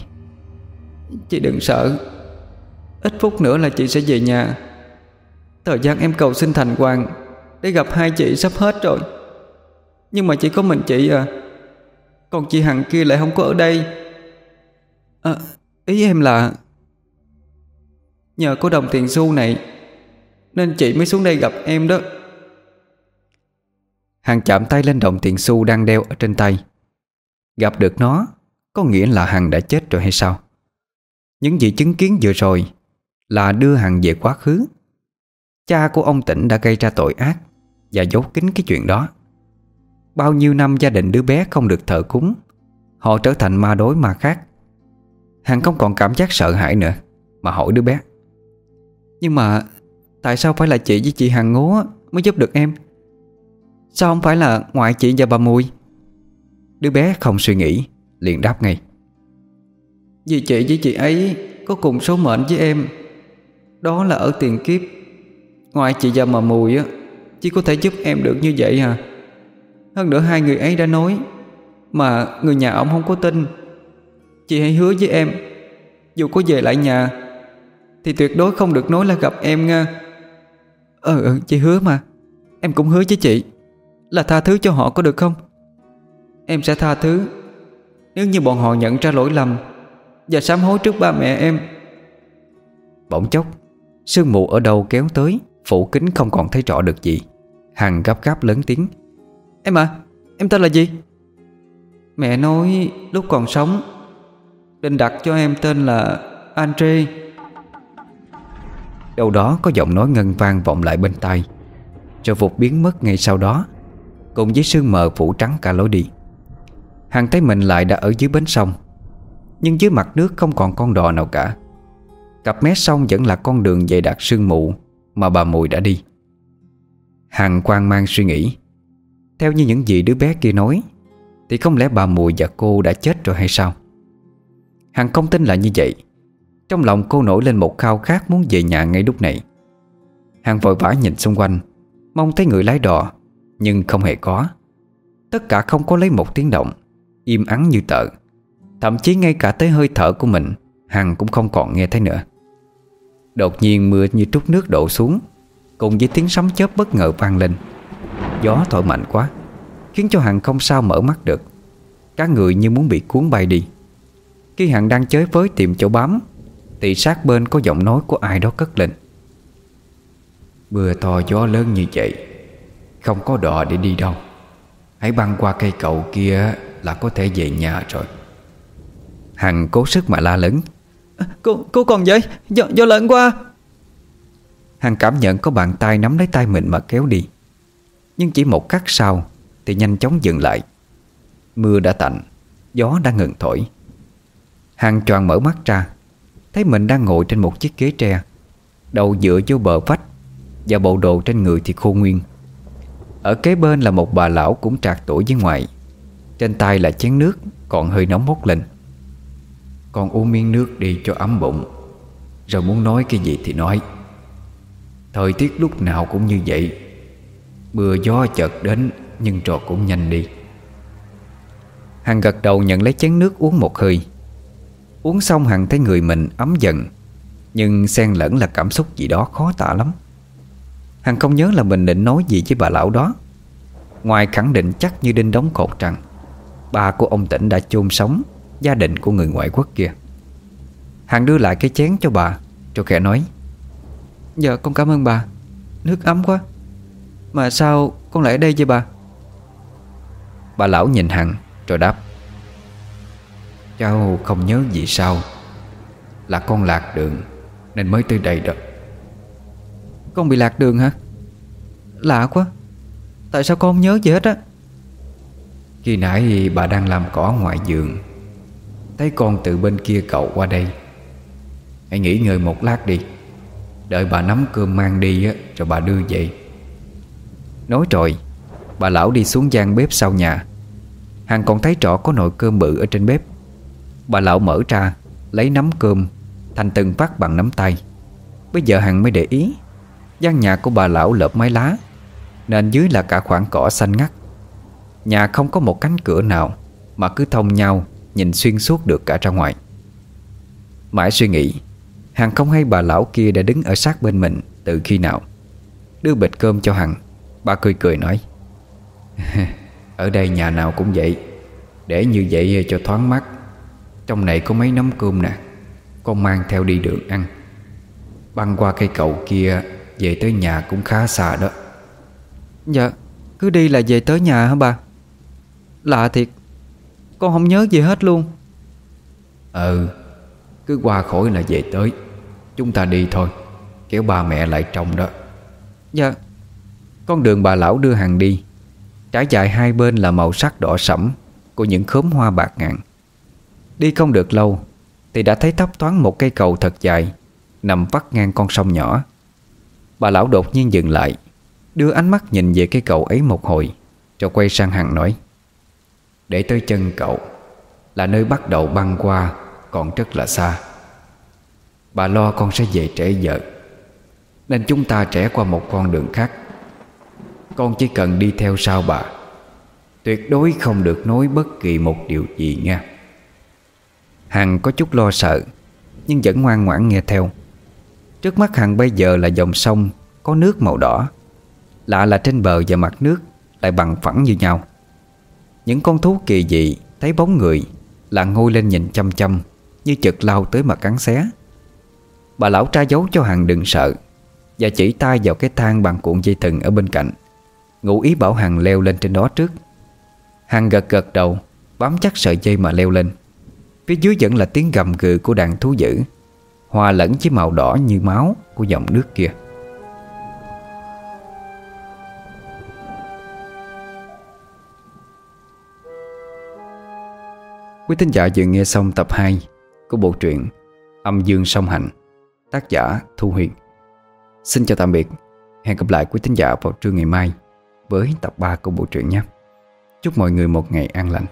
Speaker 1: Chị đừng sợ Ít phút nữa là chị sẽ về nhà. Thời gian em cầu xin thành hoàng Để gặp hai chị sắp hết rồi. Nhưng mà chỉ có mình chị à. Còn chị Hằng kia lại không có ở đây. À, Ý em là Nhờ có đồng tiền xu này Nên chị mới xuống đây gặp em đó. Hằng chạm tay lên đồng tiền xu đang đeo ở trên tay. Gặp được nó Có nghĩa là Hằng đã chết rồi hay sao? Những gì chứng kiến vừa rồi là đưa Hằng về quá khứ. Cha của ông Tĩnh đã gây ra tội ác Và giấu kín cái chuyện đó. Bao nhiêu năm gia đình đứa bé không được thờ cúng, Họ trở thành ma đối ma khác. Hằng không còn cảm giác sợ hãi nữa Mà hỏi đứa bé, Nhưng mà Tại sao phải là chị với chị Hằng ngố Mới giúp được em? Sao không phải là ngoại chị và bà Mùi? Đứa bé không suy nghĩ, Liền đáp ngay, Vì chị với chị ấy Có cùng số mệnh với em đó là ở tiền kiếp. Ngoài chị và mà mùi á Chỉ có thể giúp em được như vậy à. Hơn nữa hai người ấy đã nói Mà người nhà ông không có tin. Chị hãy hứa với em Dù có về lại nhà Thì tuyệt đối không được nói là gặp em nha. Ừ, ừ chị hứa mà. Em cũng hứa với chị Là tha thứ cho họ có được không? Em sẽ tha thứ. Nếu như bọn họ nhận ra lỗi lầm Và sám hối trước ba mẹ em. Bỗng chốc Sương mù ở đâu kéo tới Phủ kính không còn thấy rõ được gì. Hằng gấp gáp lớn tiếng. Em à, em tên là gì? Mẹ nói lúc còn sống Định đặt cho em tên là Andre. Đâu đó có giọng nói ngân vang vọng lại bên tai. Rồi vụt biến mất ngay sau đó Cùng với sương mờ phủ trắng cả lối đi. Hằng thấy mình lại đã ở dưới bến sông Nhưng dưới mặt nước không còn con đò nào cả Cặp mé sông vẫn là con đường dày đặc sương mù Mà bà Mùi đã đi. Hằng quan mang suy nghĩ. Theo như những gì đứa bé kia nói, Thì không lẽ bà Mùi và cô đã chết rồi hay sao? Hằng không tin là như vậy. Trong lòng cô nổi lên một khao khát muốn về nhà ngay lúc này. Hằng vội vã nhìn xung quanh, Mong thấy người lái đò, Nhưng không hề có. Tất cả không có lấy một tiếng động, Im ắng như tợ Thậm chí ngay cả tới hơi thở của mình, Hằng cũng không còn nghe thấy nữa. Đột nhiên mưa như trút nước đổ xuống, Cùng với tiếng sấm chớp bất ngờ vang lên. Gió thổi mạnh quá, Khiến cho Hằng không sao mở mắt được. Các người như muốn bị cuốn bay đi. Khi Hằng đang chới với tìm chỗ bám, Thì sát bên có giọng nói của ai đó cất lên. Mưa to gió lớn như vậy, Không có đò để đi đâu. Hãy băng qua cây cầu kia Là có thể về nhà rồi. Hằng cố sức mà la lớn. Cô, cô còn vậy Do, do lợn quá. Hằng cảm nhận có bàn tay nắm lấy tay mình mà kéo đi. Nhưng chỉ một khắc sau Thì nhanh chóng dừng lại. Mưa đã tạnh Gió đã ngừng thổi. Hằng tròn mở mắt ra Thấy mình đang ngồi trên một chiếc ghế tre Đầu dựa vô bờ vách Và bộ đồ trên người thì khô nguyên. Ở kế bên là một bà lão cũng trạc tuổi với ngoài Trên tay là chén nước Còn hơi nóng bốc lên. Con uống miếng nước đi cho ấm bụng. Rồi muốn nói cái gì thì nói. Thời tiết lúc nào cũng như vậy. Mưa gió chợt đến, Nhưng trò cũng nhanh đi. Hằng gật đầu nhận lấy chén nước uống một hơi. Uống xong Hằng thấy người mình ấm dần, Nhưng xen lẫn là cảm xúc gì đó khó tả lắm. Hằng không nhớ là mình định nói gì với bà lão đó. Ngoài khẳng định chắc như đinh đóng cột rằng, Ba của ông tỉnh đã chôn sống. Gia đình của người ngoại quốc kia. Hằng đưa lại cái chén cho bà Rồi khẽ nói Dạ con cảm ơn bà. Nước ấm quá. Mà sao con lại ở đây vậy bà? Bà lão nhìn Hằng Rồi đáp, Cháu không nhớ gì sao Là con lạc đường Nên mới tới đây đó. Con bị lạc đường hả? Lạ quá. Tại sao con không nhớ gì hết á? Khi nãy bà đang làm cỏ ngoài giường Thấy con từ bên kia cậu qua đây. Hãy nghỉ ngơi một lát đi. Đợi bà nắm cơm mang đi á, Rồi bà đưa về. Nói rồi Bà lão đi xuống gian bếp sau nhà. Hằng còn thấy rõ có nồi cơm bự ở trên bếp. Bà lão mở ra Lấy nắm cơm Thành từng phát bằng nắm tay. Bây giờ Hằng mới để ý gian nhà của bà lão lợp mái lá Nên dưới là cả khoảng cỏ xanh ngắt. Nhà không có một cánh cửa nào Mà cứ thông nhau. Nhìn xuyên suốt được cả ra ngoài. Mãi suy nghĩ Hằng không hay bà lão kia đã đứng ở sát bên mình Từ khi nào? Đưa bịch cơm cho Hằng, Bà cười cười nói, Ở đây nhà nào cũng vậy, Để như vậy cho thoáng mắt Trong này có mấy nắm cơm nè, Con mang theo đi đường ăn. Băng qua cây cầu kia, Về tới nhà cũng khá xa đó. Dạ Cứ đi là về tới nhà hả bà? Lạ thiệt con không nhớ gì hết luôn. Ừ Cứ qua khỏi là về tới. Chúng ta đi thôi Kéo ba mẹ lại trong đó. Dạ. Con đường bà lão đưa hàng đi Trải dài hai bên là màu sắc đỏ sẫm Của những khóm hoa bạc ngàn. Đi không được lâu Thì đã thấy thấp thoáng một cây cầu thật dài Nằm vắt ngang con sông nhỏ. Bà lão đột nhiên dừng lại Đưa ánh mắt nhìn về cây cầu ấy một hồi Rồi quay sang Hằng nói để tới chân cậu Là nơi bắt đầu băng qua, còn rất là xa. Bà lo con sẽ về trễ giờ Nên chúng ta trẻ qua một con đường khác. Con chỉ cần đi theo sau bà. Tuyệt đối không được nói bất kỳ một điều gì nha. Hằng có chút lo sợ, Nhưng vẫn ngoan ngoãn nghe theo. Trước mắt Hằng bây giờ là dòng sông, Có nước màu đỏ. Lạ là trên bờ và mặt nước Lại bằng phẳng như nhau. Những con thú kỳ dị Thấy bóng người, Là ngôi lên nhìn chăm chăm, Như chực lao tới mà cắn xé. Bà lão tra giấu cho Hằng đừng sợ, Và chỉ tay vào cái thang bằng cuộn dây thừng ở bên cạnh. Ngụ ý bảo Hằng leo lên trên đó trước. Hằng gật gật đầu, Bám chắc sợi dây mà leo lên. Phía dưới vẫn là tiếng gầm gừ của đàn thú dữ. Hòa lẫn với màu đỏ như máu Của dòng nước kia. Quý thính giả vừa nghe xong tập 2 Của bộ truyện Âm Dương Song Hành, Tác giả Thu Huyền. Xin chào tạm biệt. Hẹn gặp lại quý thính giả vào trưa ngày mai Với tập 3 của bộ truyện nhé. Chúc mọi người một ngày an lành.